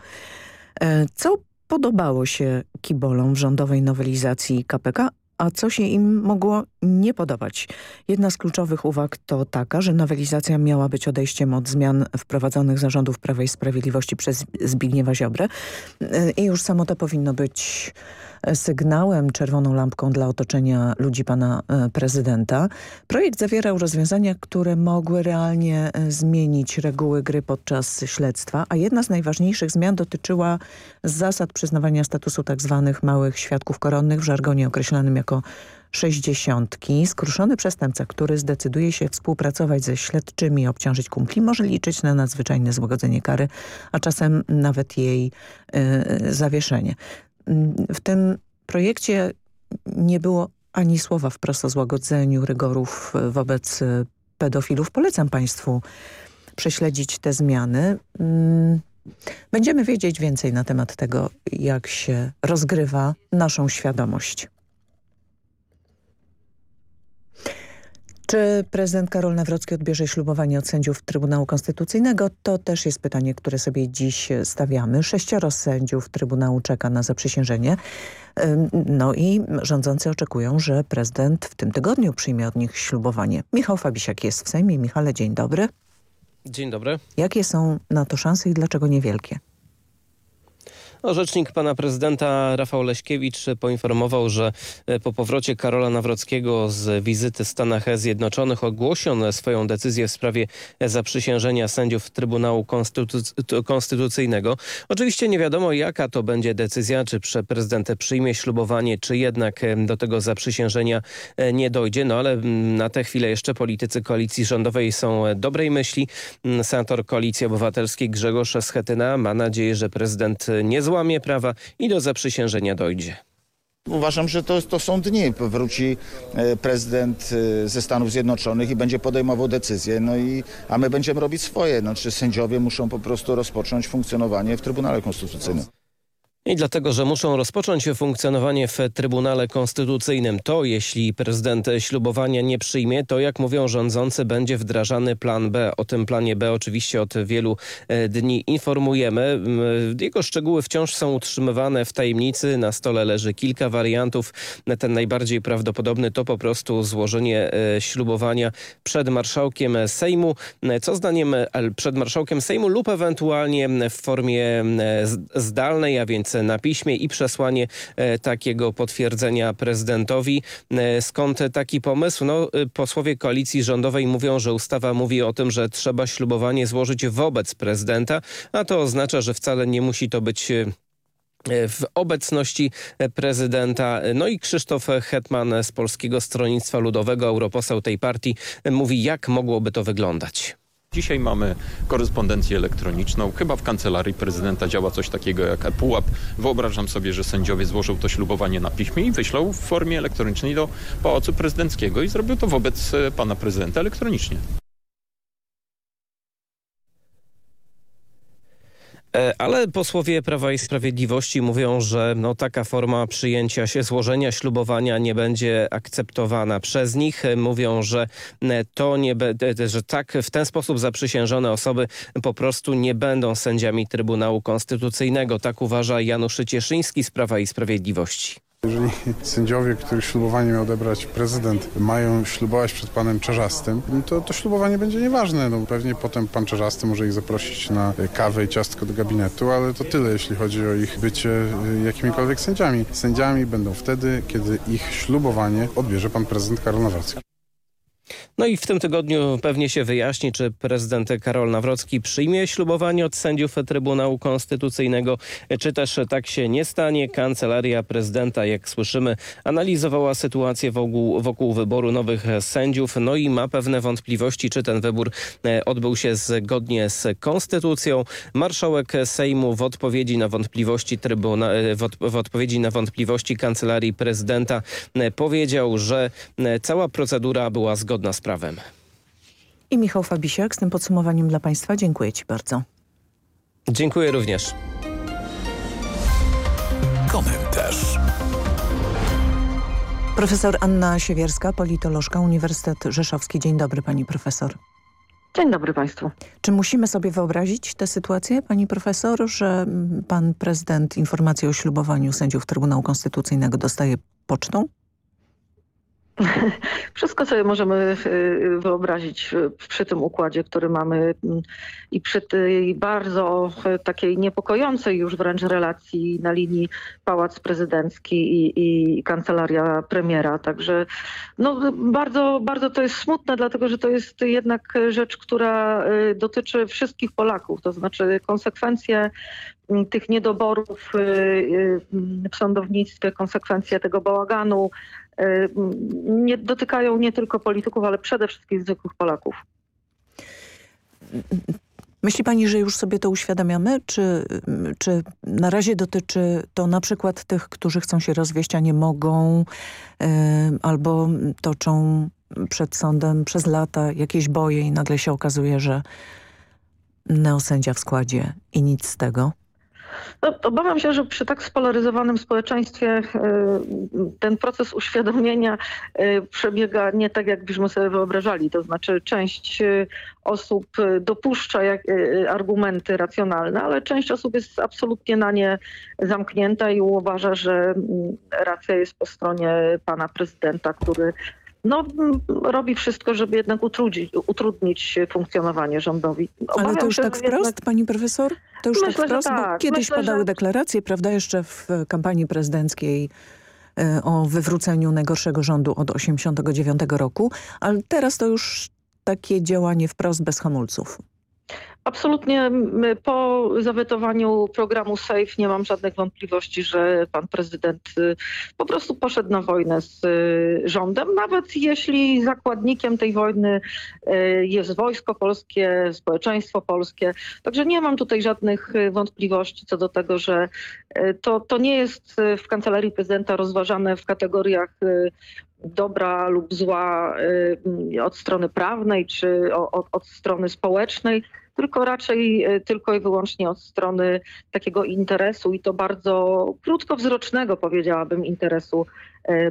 E, co podobało się kibolom w rządowej nowelizacji KPK, a co się im mogło nie podobać. Jedna z kluczowych uwag to taka, że nowelizacja miała być odejściem od zmian wprowadzonych zarządów Prawa i Sprawiedliwości przez Zbigniewa Ziobrę i już samo to powinno być sygnałem, czerwoną lampką dla otoczenia ludzi pana e, prezydenta. Projekt zawierał rozwiązania, które mogły realnie e, zmienić reguły gry podczas śledztwa, a jedna z najważniejszych zmian dotyczyła zasad przyznawania statusu tzw. Tak małych świadków koronnych w żargonie określanym jako sześćdziesiątki. Skruszony przestępca, który zdecyduje się współpracować ze śledczymi i obciążyć kumpli, może liczyć na nadzwyczajne złagodzenie kary, a czasem nawet jej y, zawieszenie. W tym projekcie nie było ani słowa wprost o złagodzeniu rygorów wobec pedofilów. Polecam Państwu prześledzić te zmiany. Mm, będziemy wiedzieć więcej na temat tego, jak się rozgrywa naszą świadomość. Czy prezydent Karol Nawrocki odbierze ślubowanie od sędziów Trybunału Konstytucyjnego? To też jest pytanie, które sobie dziś stawiamy. Sześcioro sędziów Trybunału czeka na zaprzysiężenie. No i rządzący oczekują, że prezydent w tym tygodniu przyjmie od nich ślubowanie. Michał Fabisiak jest w Sejmie. Michale, dzień dobry. Dzień dobry. Jakie są na to szanse i dlaczego niewielkie? No, rzecznik pana prezydenta Rafał Leśkiewicz poinformował, że e, po powrocie Karola Nawrockiego z wizyty w Stanach Zjednoczonych ogłosi on swoją decyzję w sprawie zaprzysiężenia sędziów Trybunału Konstytuc- Konstytucyjnego. Oczywiście nie wiadomo jaka to będzie decyzja, czy prezydent przyjmie ślubowanie, czy jednak e, do tego zaprzysiężenia e, nie dojdzie. No ale mm, na tę chwilę jeszcze politycy koalicji rządowej są dobrej myśli. Mm, senator Koalicji Obywatelskiej Grzegorz Schetyna ma nadzieję, że prezydent nie złamie prawa i do zaprzysiężenia dojdzie. Uważam, że to, to są dni. Wróci e, prezydent e, ze Stanów Zjednoczonych i będzie podejmował decyzje, no i, a my będziemy robić swoje. Znaczy sędziowie muszą po prostu rozpocząć funkcjonowanie w Trybunale Konstytucyjnym. I dlatego, że muszą rozpocząć funkcjonowanie w Trybunale Konstytucyjnym. To jeśli prezydent ślubowania nie przyjmie, to jak mówią rządzący będzie wdrażany plan B. O tym planie B oczywiście od wielu e, dni informujemy. Jego szczegóły wciąż są utrzymywane w tajemnicy. Na stole leży kilka wariantów. Ten najbardziej prawdopodobny to po prostu złożenie e, ślubowania przed marszałkiem Sejmu. Co zdaniem przed marszałkiem Sejmu lub ewentualnie w formie zdalnej, a więc na piśmie i przesłanie e, takiego potwierdzenia prezydentowi. E, skąd taki pomysł? No, e, posłowie koalicji rządowej mówią, że ustawa mówi o tym, że trzeba ślubowanie złożyć wobec prezydenta, a to oznacza, że wcale nie musi to być w obecności prezydenta. No i Krzysztof Hetman z Polskiego Stronnictwa Ludowego, europoseł tej partii, mówi jak mogłoby to wyglądać. Dzisiaj mamy korespondencję elektroniczną. Chyba w kancelarii prezydenta działa coś takiego jak ePUAP. Wyobrażam sobie, że sędziowie złożą to ślubowanie na piśmie i wyślą w formie elektronicznej do Pałacu Prezydenckiego i zrobią to wobec e, pana prezydenta elektronicznie. Ale posłowie Prawa i Sprawiedliwości mówią, że no, taka forma przyjęcia się, złożenia ślubowania nie będzie akceptowana przez nich. E, mówią, że e, to nie że tak w ten sposób zaprzysiężone osoby po prostu nie będą sędziami Trybunału Konstytucyjnego. Tak uważa Janusz Cieszyński z Prawa i Sprawiedliwości. Jeżeli sędziowie, których ślubowanie miał odebrać prezydent, mają ślubować przed panem Czarzastym, to to ślubowanie będzie nieważne. No, pewnie potem pan Czarzasty może ich zaprosić na kawę i ciastko do gabinetu, ale to tyle, jeśli chodzi o ich bycie y, jakimikolwiek sędziami. Sędziami będą wtedy, kiedy ich ślubowanie odbierze pan prezydent Karol Nawrocki. No i w tym tygodniu pewnie się wyjaśni, czy prezydent Karol Nawrocki przyjmie ślubowanie od sędziów Trybunału Konstytucyjnego, czy też tak się nie stanie. Kancelaria prezydenta, jak słyszymy, analizowała sytuację wokół, wokół wyboru nowych sędziów, no i ma pewne wątpliwości, czy ten wybór e, odbył się zgodnie z konstytucją. Marszałek Sejmu w odpowiedzi na wątpliwości trybuna, e, w, od, w odpowiedzi na wątpliwości kancelarii prezydenta e, powiedział, że cała procedura była zgodna z prawem. I Michał Fabisiak z tym podsumowaniem dla Państwa. Dziękuję Ci bardzo. Dziękuję również. Komentarz. Profesor Anna Siewierska, politolożka, Uniwersytet Rzeszowski. Dzień dobry Pani Profesor. Dzień dobry Państwu. Czy musimy sobie wyobrazić tę sytuację, Pani Profesor, że Pan Prezydent informację o ślubowaniu sędziów Trybunału Konstytucyjnego dostaje pocztą? [laughs] Wszystko sobie możemy y, wyobrazić przy tym układzie, który mamy mm, i przy tej bardzo y, takiej niepokojącej już wręcz relacji na linii Pałac Prezydencki i, i kancelaria premiera. Także no, bardzo, bardzo to jest smutne, dlatego że to jest jednak rzecz, która dotyczy wszystkich Polaków. To znaczy konsekwencje mm, tych niedoborów w sądownictwie, konsekwencje tego bałaganu, nie, dotykają nie tylko polityków, ale przede wszystkim zwykłych Polaków. Myśli pani, że już sobie to uświadamiamy? Czy, czy na razie dotyczy to na przykład tych, którzy chcą się rozwieść, a nie mogą, yy, albo toczą przed sądem przez lata jakieś boje i nagle się okazuje, że neosędzia w składzie i nic z tego? No, obawiam się, że przy tak spolaryzowanym społeczeństwie e, ten proces uświadomienia e, przebiega nie tak, jakbyśmy sobie wyobrażali. To znaczy część e, osób dopuszcza jak, argumenty racjonalne, ale część osób jest absolutnie na nie zamknięta i uważa, że mm, racja jest po stronie pana prezydenta, który no, robi wszystko, żeby jednak utrudnić, utrudnić funkcjonowanie rządowi. Obawiam Ale to już się, tak wprost, jednak... pani profesor? To już Myślę, tak wprost, że bo tak. kiedyś Myślę, padały że... deklaracje, prawda, jeszcze w kampanii prezydenckiej e, o wywróceniu najgorszego rządu od 89 roku, ale teraz to już takie działanie wprost bez hamulców. Absolutnie po zawetowaniu programu SAFE nie mam żadnych wątpliwości, że pan prezydent y, po prostu poszedł na wojnę z y, rządem, nawet jeśli zakładnikiem tej wojny y, jest wojsko polskie, społeczeństwo polskie. Także nie mam tutaj żadnych wątpliwości co do tego, że to, to nie jest w kancelarii prezydenta rozważane w kategoriach dobra lub zła od strony prawnej czy od, od strony społecznej tylko raczej e, tylko i wyłącznie od strony takiego interesu i to bardzo krótkowzrocznego powiedziałabym interesu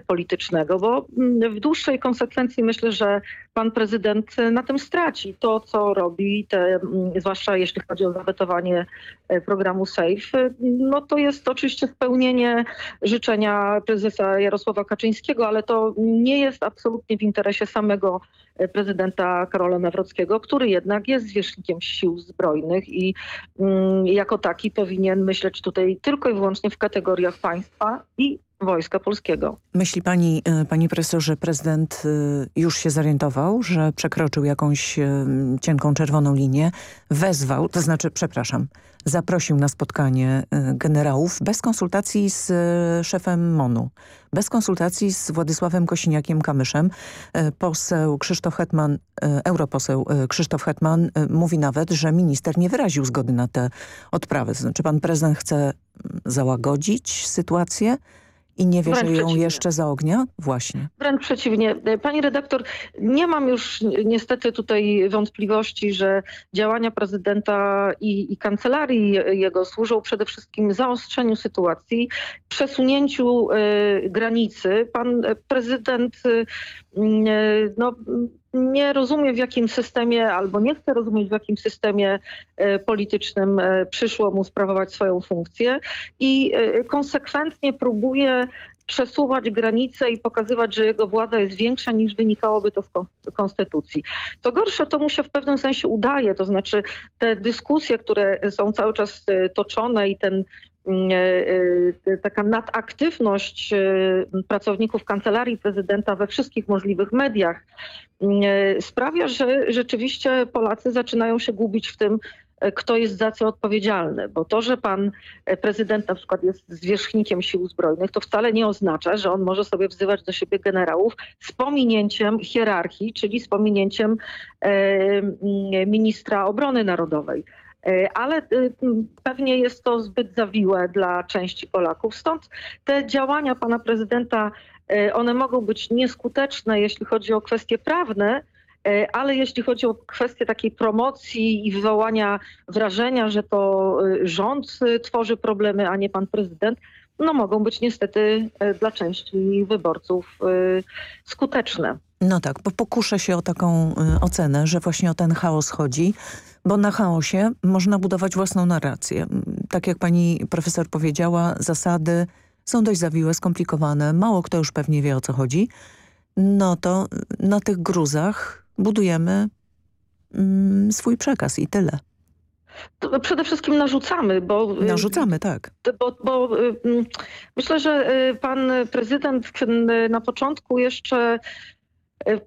politycznego, bo mm, w dłuższej konsekwencji myślę, że pan prezydent na tym straci. To, co robi, te, mm, zwłaszcza jeśli chodzi o zawetowanie e, programu SAFE, no to jest oczywiście spełnienie życzenia prezesa Jarosława Kaczyńskiego, ale to nie jest absolutnie w interesie samego prezydenta Karola Nawrockiego, który jednak jest zwierzchnikiem sił zbrojnych i mm, jako taki powinien myśleć tutaj tylko i wyłącznie w kategoriach państwa i Wojska Polskiego. Myśli pani, e, panie profesorze, prezydent e, już się zorientował, że przekroczył jakąś e, cienką czerwoną linię, wezwał, to znaczy, przepraszam, zaprosił na spotkanie generałów bez konsultacji z szefem MONU, bez konsultacji z Władysławem Kosiniakiem-Kamyszem. Poseł Krzysztof Hetman, europoseł Krzysztof Hetman mówi nawet, że minister nie wyraził zgody na te odprawy. Znaczy pan prezydent chce załagodzić sytuację, i nie wie, że ją jeszcze zaognia? Właśnie. Wręcz przeciwnie. Pani redaktor, nie mam już niestety tutaj wątpliwości, że działania prezydenta i, i kancelarii jego służą przede wszystkim zaostrzeniu sytuacji, przesunięciu y, granicy. Pan prezydent y, y, no, nie rozumie w jakim systemie albo nie chce rozumieć w jakim systemie e, politycznym e, przyszło mu sprawować swoją funkcję i e, konsekwentnie próbuje przesuwać granice i pokazywać, że jego władza jest większa niż wynikałoby to w konstytucji. Co gorsze, to mu się w pewnym sensie udaje, to znaczy te dyskusje, które są cały czas toczone i ten taka nadaktywność e, pracowników kancelarii prezydenta we wszystkich możliwych mediach mm, sprawia, że rzeczywiście Polacy zaczynają się gubić w tym, kto jest za co odpowiedzialny. Bo to, że pan prezydent na przykład jest zwierzchnikiem sił zbrojnych, to wcale nie oznacza, że on może sobie wzywać do siebie generałów z pominięciem hierarchii, czyli z pominięciem mm, ministra obrony narodowej. E, ale y, pewnie jest to zbyt zawiłe dla części Polaków. Stąd te działania pana prezydenta, e, one mogą być nieskuteczne, jeśli chodzi o kwestie prawne, e, ale jeśli chodzi o kwestię takiej promocji i wywołania wrażenia, że to y, rząd y, tworzy problemy, a nie pan prezydent, no mogą być niestety dla części wyborców skuteczne. No tak, bo pokuszę się o taką ocenę, że właśnie o ten chaos chodzi. Bo na chaosie można budować własną narrację. Tak jak pani profesor powiedziała, zasady są dość zawiłe, skomplikowane. Mało kto już pewnie wie o co chodzi. No to na tych gruzach budujemy mm, swój przekaz i tyle. To przede wszystkim narzucamy, bo... Y, narzucamy, tak. Bo, bo y, mm, myślę, że y, pan prezydent na początku jeszcze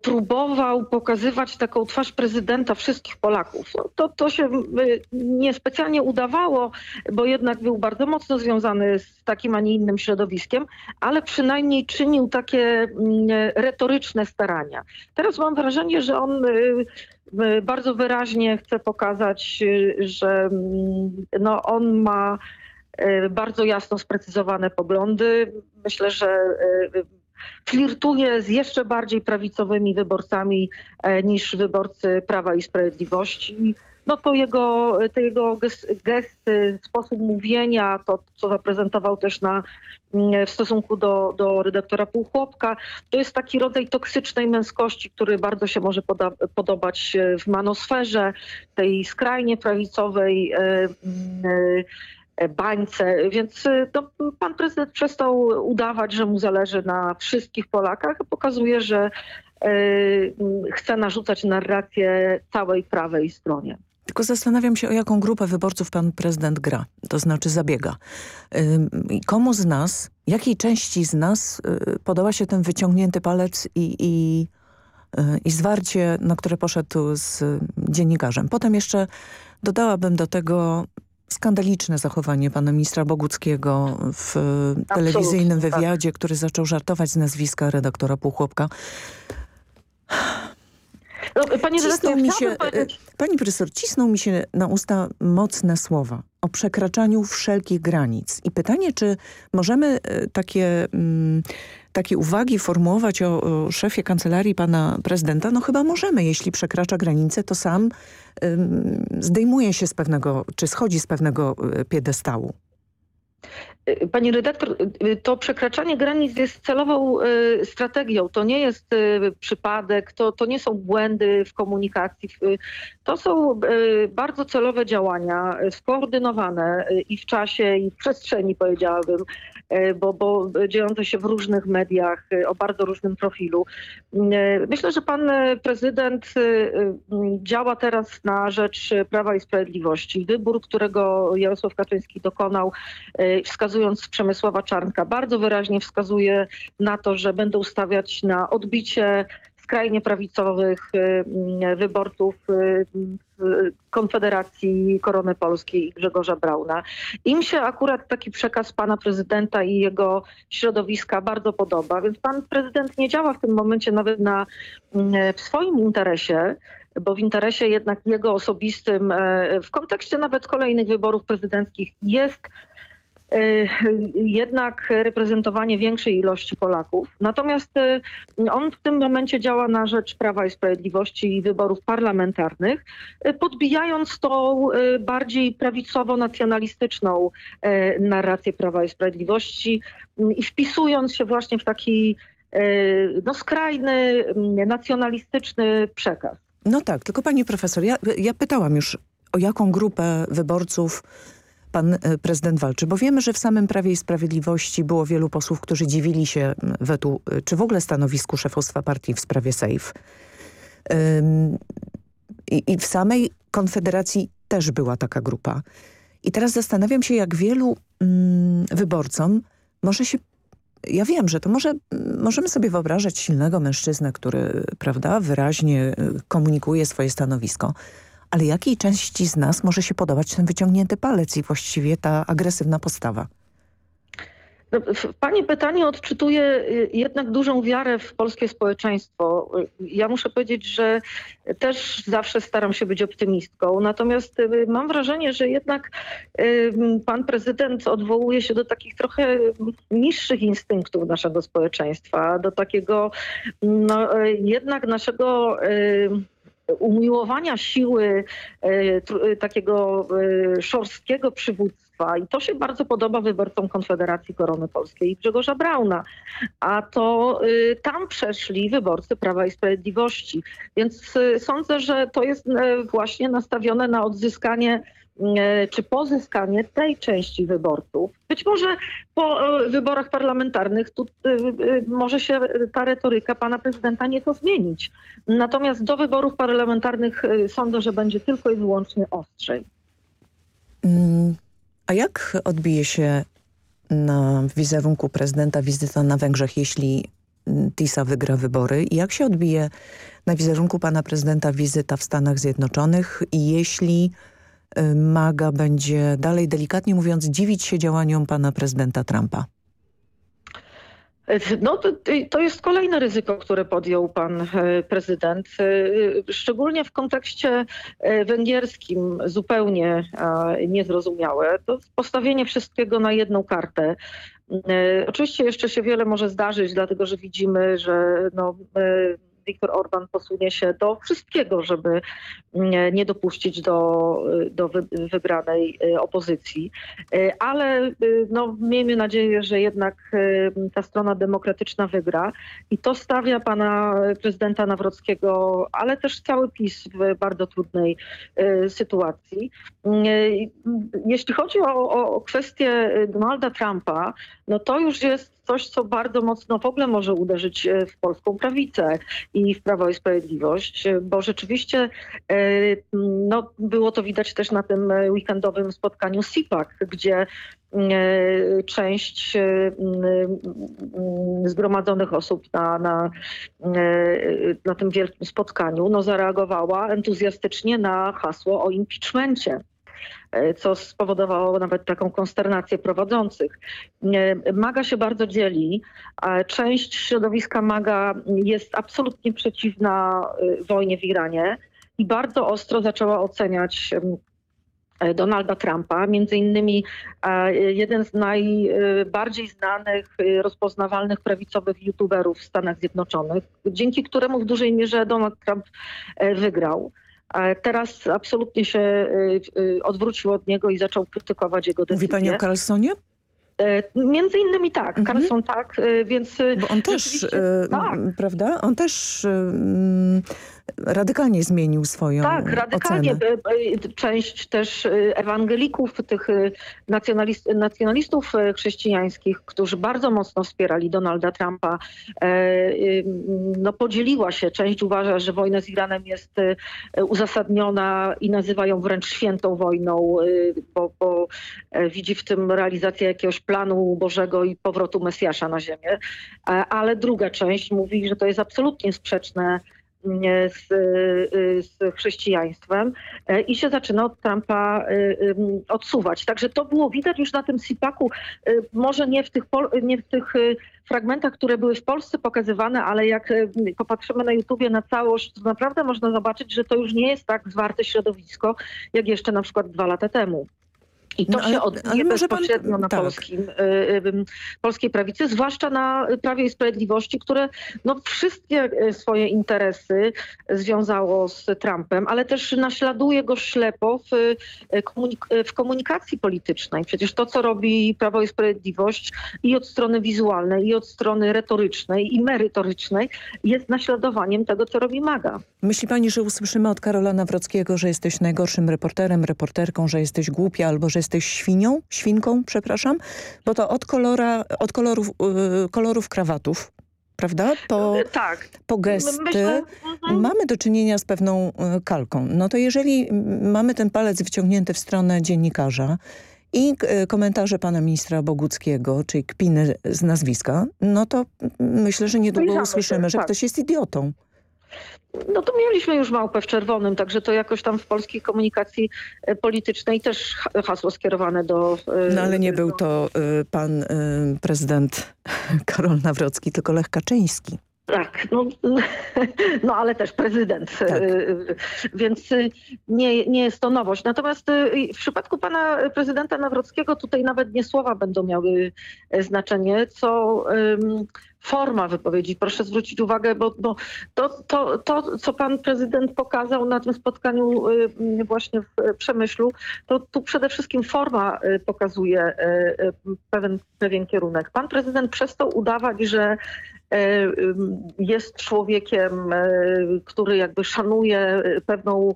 próbował pokazywać taką twarz prezydenta wszystkich Polaków. No to, to się e, niespecjalnie udawało, bo jednak był bardzo mocno związany z takim, a nie innym środowiskiem, ale przynajmniej czynił takie mm, retoryczne starania. Teraz mam wrażenie, że on e, bardzo wyraźnie chce pokazać, że no, on ma bardzo jasno sprecyzowane poglądy. Myślę, że flirtuje z jeszcze bardziej prawicowymi wyborcami e, niż wyborcy Prawa i Sprawiedliwości. No to jego, te jego gesty, sposób mówienia, to co zaprezentował też na, mm, w stosunku do, do redaktora Półchłopka, to jest taki rodzaj toksycznej męskości, który bardzo się może poda, podobać w manosferze, tej skrajnie prawicowej, e, mm, e, bańce. Więc y, no, pan prezydent przestał udawać, że mu zależy na wszystkich Polakach. Pokazuje, że y, chce narzucać narrację całej prawej stronie. Tylko zastanawiam się, o jaką grupę wyborców pan prezydent gra, to znaczy zabiega. Komu z nas, jakiej części z nas y, podoba się ten wyciągnięty palec i, i, y, i zwarcie, na które poszedł z dziennikarzem. Potem jeszcze dodałabym do tego skandaliczne zachowanie pana ministra Boguckiego w telewizyjnym tak. wywiadzie, który zaczął żartować z nazwiska redaktora Półchłopka. No, pani, mi się, e, pani profesor, cisną mi się na usta mocne słowa o przekraczaniu wszelkich granic. I pytanie, czy możemy e, takie, mm, takie uwagi formułować o, o, szefie kancelarii pana prezydenta? No chyba możemy. Jeśli przekracza granice, to sam zdejmuje się z pewnego, czy schodzi z pewnego e, piedestału. Pani redaktor, to przekraczanie granic jest celową y, strategią. To nie jest y, przypadek, to, to nie są błędy w komunikacji. To są y, bardzo celowe działania, skoordynowane i w czasie, i w przestrzeni, powiedziałabym, bo, bo dziejące się w różnych mediach, o bardzo różnym profilu. Myślę, że pan prezydent działa teraz na rzecz Prawa i Sprawiedliwości. Wybór, którego Jarosław Kaczyński dokonał, wskazuje wskazując Przemysława Czarnka, bardzo wyraźnie wskazuje na to, że będą stawiać na odbicie skrajnie prawicowych y, y, wyborców y, Konfederacji Korony Polskiej Grzegorza Brauna. Im się akurat taki przekaz pana prezydenta i jego środowiska bardzo podoba, więc pan prezydent nie działa w tym momencie nawet na, w swoim interesie, bo w interesie jednak jego osobistym, w kontekście nawet kolejnych wyborów prezydenckich jest jednak reprezentowanie większej ilości Polaków. Natomiast y, on w tym momencie działa na rzecz Prawa i Sprawiedliwości i wyborów parlamentarnych, y, podbijając tą bardziej prawicowo-nacjonalistyczną narrację Prawa i Sprawiedliwości i wpisując się właśnie w taki no, skrajny, nacjonalistyczny przekaz. No tak, tylko pani profesor, ja, ja pytałam już o jaką grupę wyborców pan e, prezydent walczy? Bo wiemy, że w samym Prawie i Sprawiedliwości było wielu posłów, którzy dziwili się wetu, e, czy w ogóle stanowisku szefostwa partii w sprawie SAFE. I, I w samej Konfederacji też była taka grupa. I teraz zastanawiam się, jak wielu mm, wyborcom może się ja wiem, że to może możemy sobie wyobrażać silnego mężczyznę, który prawda, wyraźnie e, komunikuje swoje stanowisko ale jakiej części z nas może się podobać ten wyciągnięty palec i właściwie ta agresywna postawa? No, pani pytanie odczytuje y, jednak dużą wiarę w polskie społeczeństwo. Ja muszę powiedzieć, że też zawsze staram się być optymistką, natomiast y, mam wrażenie, że jednak y, pan prezydent odwołuje się do takich trochę niższych instynktów naszego społeczeństwa, do takiego no, jednak naszego umiłowania siły e, e, takiego e, szorstkiego przywództwa i to się bardzo podoba wyborcom Konfederacji Korony Polskiej i Grzegorza Brauna. A to tam przeszli wyborcy Prawa i Sprawiedliwości. Więc sądzę, że to jest właśnie nastawione na odzyskanie czy pozyskanie tej części wyborców. Być może po e, wyborach parlamentarnych tu e, może się ta retoryka pana prezydenta nieco zmienić. Natomiast do wyborów parlamentarnych sądzę, że będzie tylko i wyłącznie ostrzej. Mm, a jak odbije się na wizerunku prezydenta wizyta na Węgrzech, jeśli TISA wygra wybory? I jak się odbije na wizerunku pana prezydenta wizyta w Stanach Zjednoczonych? I jeśli MAGA będzie dalej, delikatnie mówiąc, dziwić się działaniom pana prezydenta Trumpa? No to, to, jest kolejne ryzyko, które podjął pan e, prezydent, e, szczególnie w kontekście e, węgierskim zupełnie niezrozumiałe. To postawienie wszystkiego na jedną kartę. Oczywiście jeszcze się wiele może zdarzyć, dlatego że widzimy, że no, Viktor Orban posunie się do wszystkiego, żeby mm, nie dopuścić do, do wybranej y, opozycji. Y, ale y, no, miejmy nadzieję, że jednak ta strona demokratyczna wygra i to stawia pana prezydenta Nawrockiego, ale też cały PiS w bardzo trudnej sytuacji. Jeśli chodzi o, o kwestię Donalda Trumpa, no to już jest coś, co bardzo mocno w ogóle może uderzyć e, w polską prawicę i w Prawo i Sprawiedliwość, e, bo rzeczywiście no, było to widać też na tym weekendowym spotkaniu SIPAC, gdzie część zgromadzonych osób na, na, na tym wielkim spotkaniu no, zareagowała entuzjastycznie na hasło o impeachmencie. E, co spowodowało nawet taką konsternację prowadzących. E, Maga się bardzo dzieli. Część środowiska Maga jest absolutnie przeciwna e, wojnie w Iranie i bardzo ostro zaczęła oceniać Donalda Trumpa. Między innymi jeden z najbardziej znanych, rozpoznawalnych prawicowych youtuberów w Stanach Zjednoczonych, dzięki któremu w dużej mierze Donald Trump wygrał. Teraz absolutnie się y, y, odwrócił od niego i zaczął krytykować jego decyzję. Mówi pani o Carlsonie? E, między innymi tak, mhm. Carlson tak, y, więc... Bo on też, tak. prawda? On też radykalnie zmienił swoją Tak, radykalnie. Ocenę. Część też ewangelików, tych nacjonalist, nacjonalistów chrześcijańskich, którzy bardzo mocno wspierali Donalda Trumpa, no podzieliła się. Część uważa, że wojna z Iranem jest uzasadniona i nazywa ją wręcz świętą wojną, bo, bo widzi w tym realizację jakiegoś planu Bożego i powrotu Mesjasza na ziemię. Ale druga część mówi, że to jest absolutnie sprzeczne z, y, z chrześcijaństwem e, i się zaczyna od Trumpa odsuwać. Także to było widać już na tym SIPAC-u, może nie w tych, nie w tych fragmentach, które były w Polsce pokazywane, ale jak popatrzymy na YouTubie na całość, to naprawdę można zobaczyć, że to już nie jest tak zwarte środowisko, jak jeszcze na przykład dwa lata temu. I to no, ale, się odbije bezpośrednio pan... na tak. polskim, y, y, polskiej prawicy, zwłaszcza na Prawie i Sprawiedliwości, które no, wszystkie y, swoje interesy związało z Trumpem, ale też naśladuje go ślepo w, y, komunik w komunikacji politycznej. Przecież to, co robi Prawo i Sprawiedliwość i od strony wizualnej, i od strony retorycznej, i merytorycznej, jest naśladowaniem tego, co robi MAGA. Myśli pani, że usłyszymy od Karola Nawrockiego, że jesteś najgorszym reporterem, reporterką, że jesteś głupia albo że jesteś świnią, świnką, przepraszam, bo to od, kolora, od kolorów, yy, kolorów krawatów prawda? Po, tak. po gesty Myślę, mhm. mamy do czynienia z pewną y, kalką. No to jeżeli mamy ten palec wyciągnięty w stronę dziennikarza i y, komentarze pana ministra Boguckiego, czyli kpiny z nazwiska, no to myślę, że niedługo usłyszymy, że tak. ktoś jest idiotą. No to mieliśmy już małpę w czerwonym, także to jakoś tam w polskiej komunikacji e, politycznej też hasło skierowane do... E, no ale nie był to e, pan prezydent [laughs] Karol Nawrocki, tylko Lech Kaczyński. Tak, no, [laughs] no ale też prezydent, tak. więc nie, nie jest to nowość. Natomiast w przypadku pana prezydenta Nawrockiego tutaj nawet nie słowa będą miały znaczenie, co forma wypowiedzi. Proszę zwrócić uwagę, bo, bo to, to, to, co pan prezydent pokazał na tym spotkaniu y, właśnie w Przemyślu, to tu przede wszystkim forma y, pokazuje y, pewien, pewien kierunek. Pan prezydent przestał udawać, że jest człowiekiem, który jakby szanuje pewną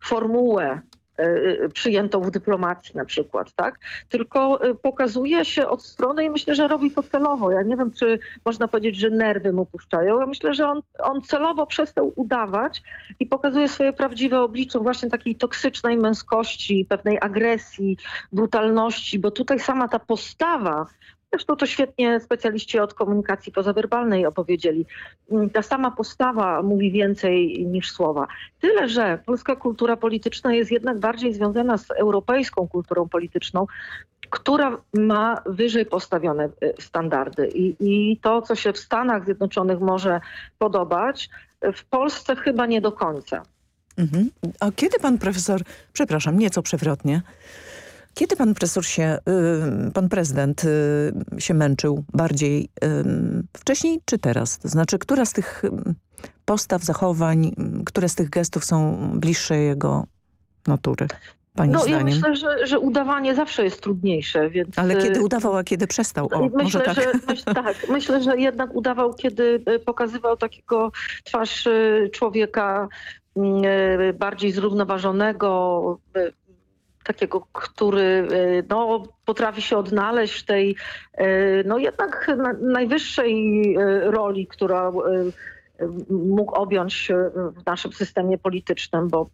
formułę E, przyjętą w dyplomacji na przykład, tak? Tylko e, pokazuje się od strony i myślę, że robi to celowo. Ja nie wiem, czy można powiedzieć, że nerwy mu puszczają. Ja myślę, że on, on celowo przestał udawać i pokazuje swoje prawdziwe oblicze właśnie takiej toksycznej męskości, pewnej agresji, brutalności, bo tutaj sama ta postawa Zresztą to świetnie specjaliści od komunikacji pozawerbalnej opowiedzieli. Mm, ta sama postawa mówi więcej niż słowa. Tyle, że polska kultura polityczna jest jednak bardziej związana z europejską kulturą polityczną, która ma wyżej postawione y, standardy. I, I to, co się w Stanach Zjednoczonych może podobać, w Polsce chyba nie do końca. Mhm. A kiedy pan profesor, przepraszam, nieco przewrotnie, kiedy pan profesor się, pan prezydent się męczył bardziej wcześniej czy teraz? To znaczy, która z tych postaw, zachowań, które z tych gestów są bliższe jego natury? Pani no zdaniem? ja myślę, że, że udawanie zawsze jest trudniejsze. Więc... Ale kiedy udawał, a kiedy przestał? O, myślę, może tak. Że, myśl, [laughs] tak. Myślę, że jednak udawał, kiedy pokazywał takiego twarz człowieka bardziej zrównoważonego, takiego, który no, potrafi się odnaleźć w tej no jednak najwyższej roli, która mógł objąć e, w naszym systemie politycznym, bo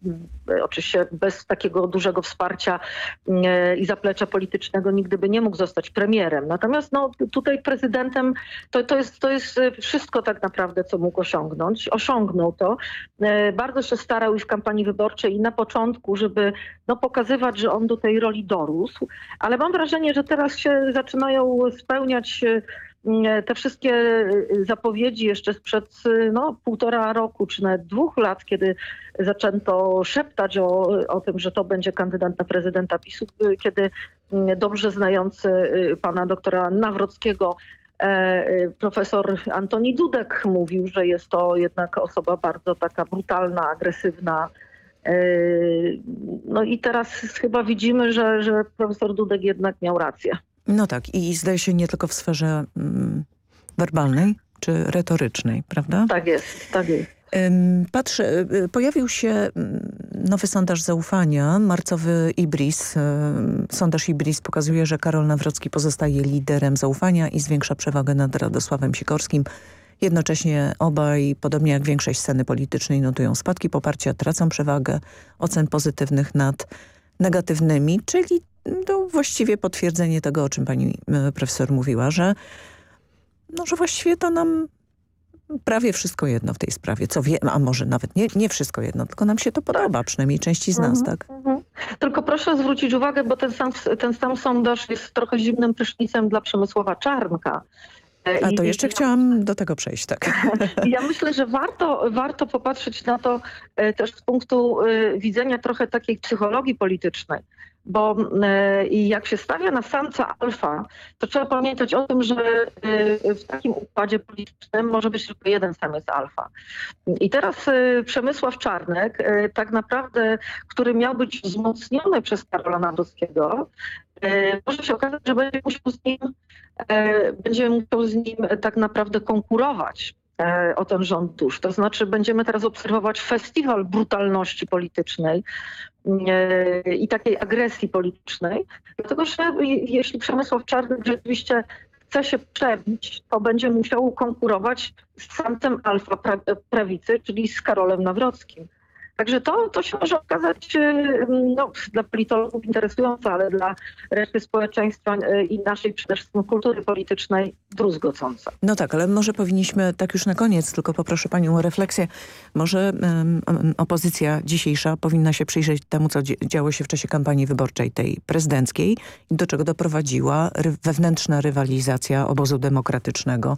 e, oczywiście bez takiego dużego wsparcia e, i zaplecza politycznego nigdy by nie mógł zostać premierem. Natomiast no, tutaj prezydentem to, to, jest, to jest wszystko tak naprawdę, co mógł osiągnąć. Osiągnął to. Bardzo się starał i w kampanii wyborczej i na początku, żeby no, pokazywać, że on do tej roli dorósł, ale mam wrażenie, że teraz się zaczynają spełniać Mm, te wszystkie y, zapowiedzi jeszcze sprzed y, no, półtora roku, czy nawet dwóch lat, kiedy zaczęto szeptać o, o tym, że to będzie kandydat na prezydenta PiSu, y, kiedy mm, dobrze znający pana doktora Nawrockiego e, profesor Antoni Dudek mówił, że jest to jednak osoba bardzo taka brutalna, agresywna. E, no i teraz chyba widzimy, że, że profesor Dudek jednak miał rację. No tak i zdaje się nie tylko w sferze mm, werbalnej czy retorycznej, prawda? Tak jest, tak jest. Patrzę, y, pojawił się mm, nowy sondaż zaufania, marcowy Ibris. Sondaż Ibris pokazuje, że Karol Nawrocki pozostaje liderem zaufania i zwiększa przewagę nad Radosławem Sikorskim. Jednocześnie obaj, podobnie jak większość sceny politycznej, notują spadki poparcia, tracą przewagę ocen pozytywnych nad negatywnymi, czyli to właściwie potwierdzenie tego, o czym pani e, profesor mówiła, że, no, że właściwie to nam prawie wszystko jedno w tej sprawie. Co a może nawet nie, nie wszystko jedno, tylko nam się to podoba, przynajmniej części z nas, mhm, tak? Mhm. Tylko proszę zwrócić uwagę, bo ten sam, ten sam sondaż jest trochę zimnym prysznicem dla Przemysława Czarnka. E, a to jeszcze I, chciałam do tego przejść, tak. [laughs] Ja myślę, że warto, warto popatrzeć na to e, też z punktu widzenia trochę takiej psychologii politycznej bo e, i jak się stawia na samca alfa, to trzeba pamiętać o tym, że e, w takim układzie politycznym może być tylko jeden samiec alfa. I teraz e, Przemysław Czarnek, tak naprawdę, który miał być wzmocniony przez Karola Nawrockiego, może się okazać, że będzie musiał z nim, będzie musiał z nim tak naprawdę konkurować o ten rząd dusz. To znaczy będziemy teraz obserwować festiwal brutalności politycznej, E, i takiej agresji politycznej, dlatego że jeśli Przemysław Czarnek rzeczywiście chce się przebić, to będzie musiał konkurować z samcem alfa prawicy, czyli z Karolem Nawrockim. Także to, to się może okazać y, no, dla politologów interesujące, ale dla reszty społeczeństwa y, i naszej przede wszystkim kultury politycznej druzgocące. No tak, ale może powinniśmy, tak już na koniec, tylko poproszę Panią o refleksję, może um, opozycja dzisiejsza powinna się przyjrzeć temu, co działo się w czasie kampanii wyborczej tej prezydenckiej i do czego doprowadziła wewnętrzna rywalizacja obozu demokratycznego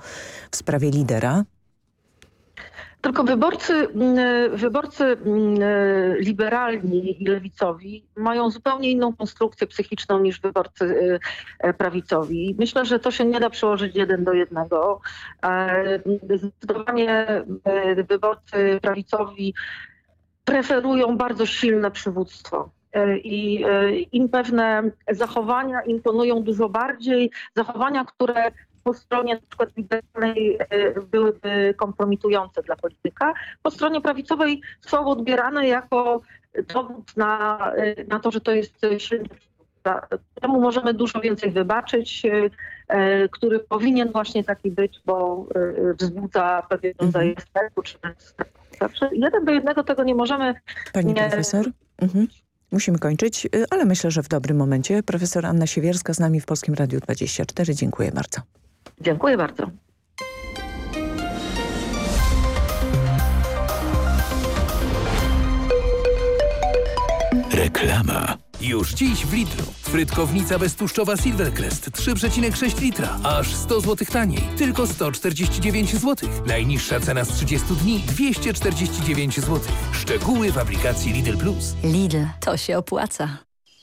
w sprawie lidera tylko wyborcy, mm, wyborcy mm, liberalni i lewicowi mają zupełnie inną konstrukcję psychiczną niż wyborcy y, e, prawicowi. Myślę, że to się nie da przełożyć jeden do jednego. Zdecydowanie wyborcy prawicowi preferują bardzo silne przywództwo e, i e, im pewne zachowania imponują dużo bardziej, zachowania, które po stronie na przykład liberalnej e, byłyby kompromitujące dla polityka. Po stronie prawicowej są odbierane jako dowód na, e, na to, że to jest silny Temu możemy dużo więcej wybaczyć, e, który powinien właśnie taki być, bo wzbudza pewien rodzaj mhm. stresu. Czy jeden do jednego tego nie możemy... Pani nie... profesor? Mhm. Musimy kończyć, ale myślę, że w dobrym momencie. Profesor Anna Siewierska z nami w Polskim Radiu 24. Dziękuję bardzo. Dziękuję bardzo. Reklama. Już dziś w Lidlu. Frytkownica beztłuszczowa Silvercrest 3,6 litra. Aż 100 zł taniej. Tylko 149 zł. Najniższa cena z 30 dni 249 zł. Szczegóły w aplikacji Lidl Plus. Lidl. To się opłaca.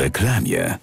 reklamie.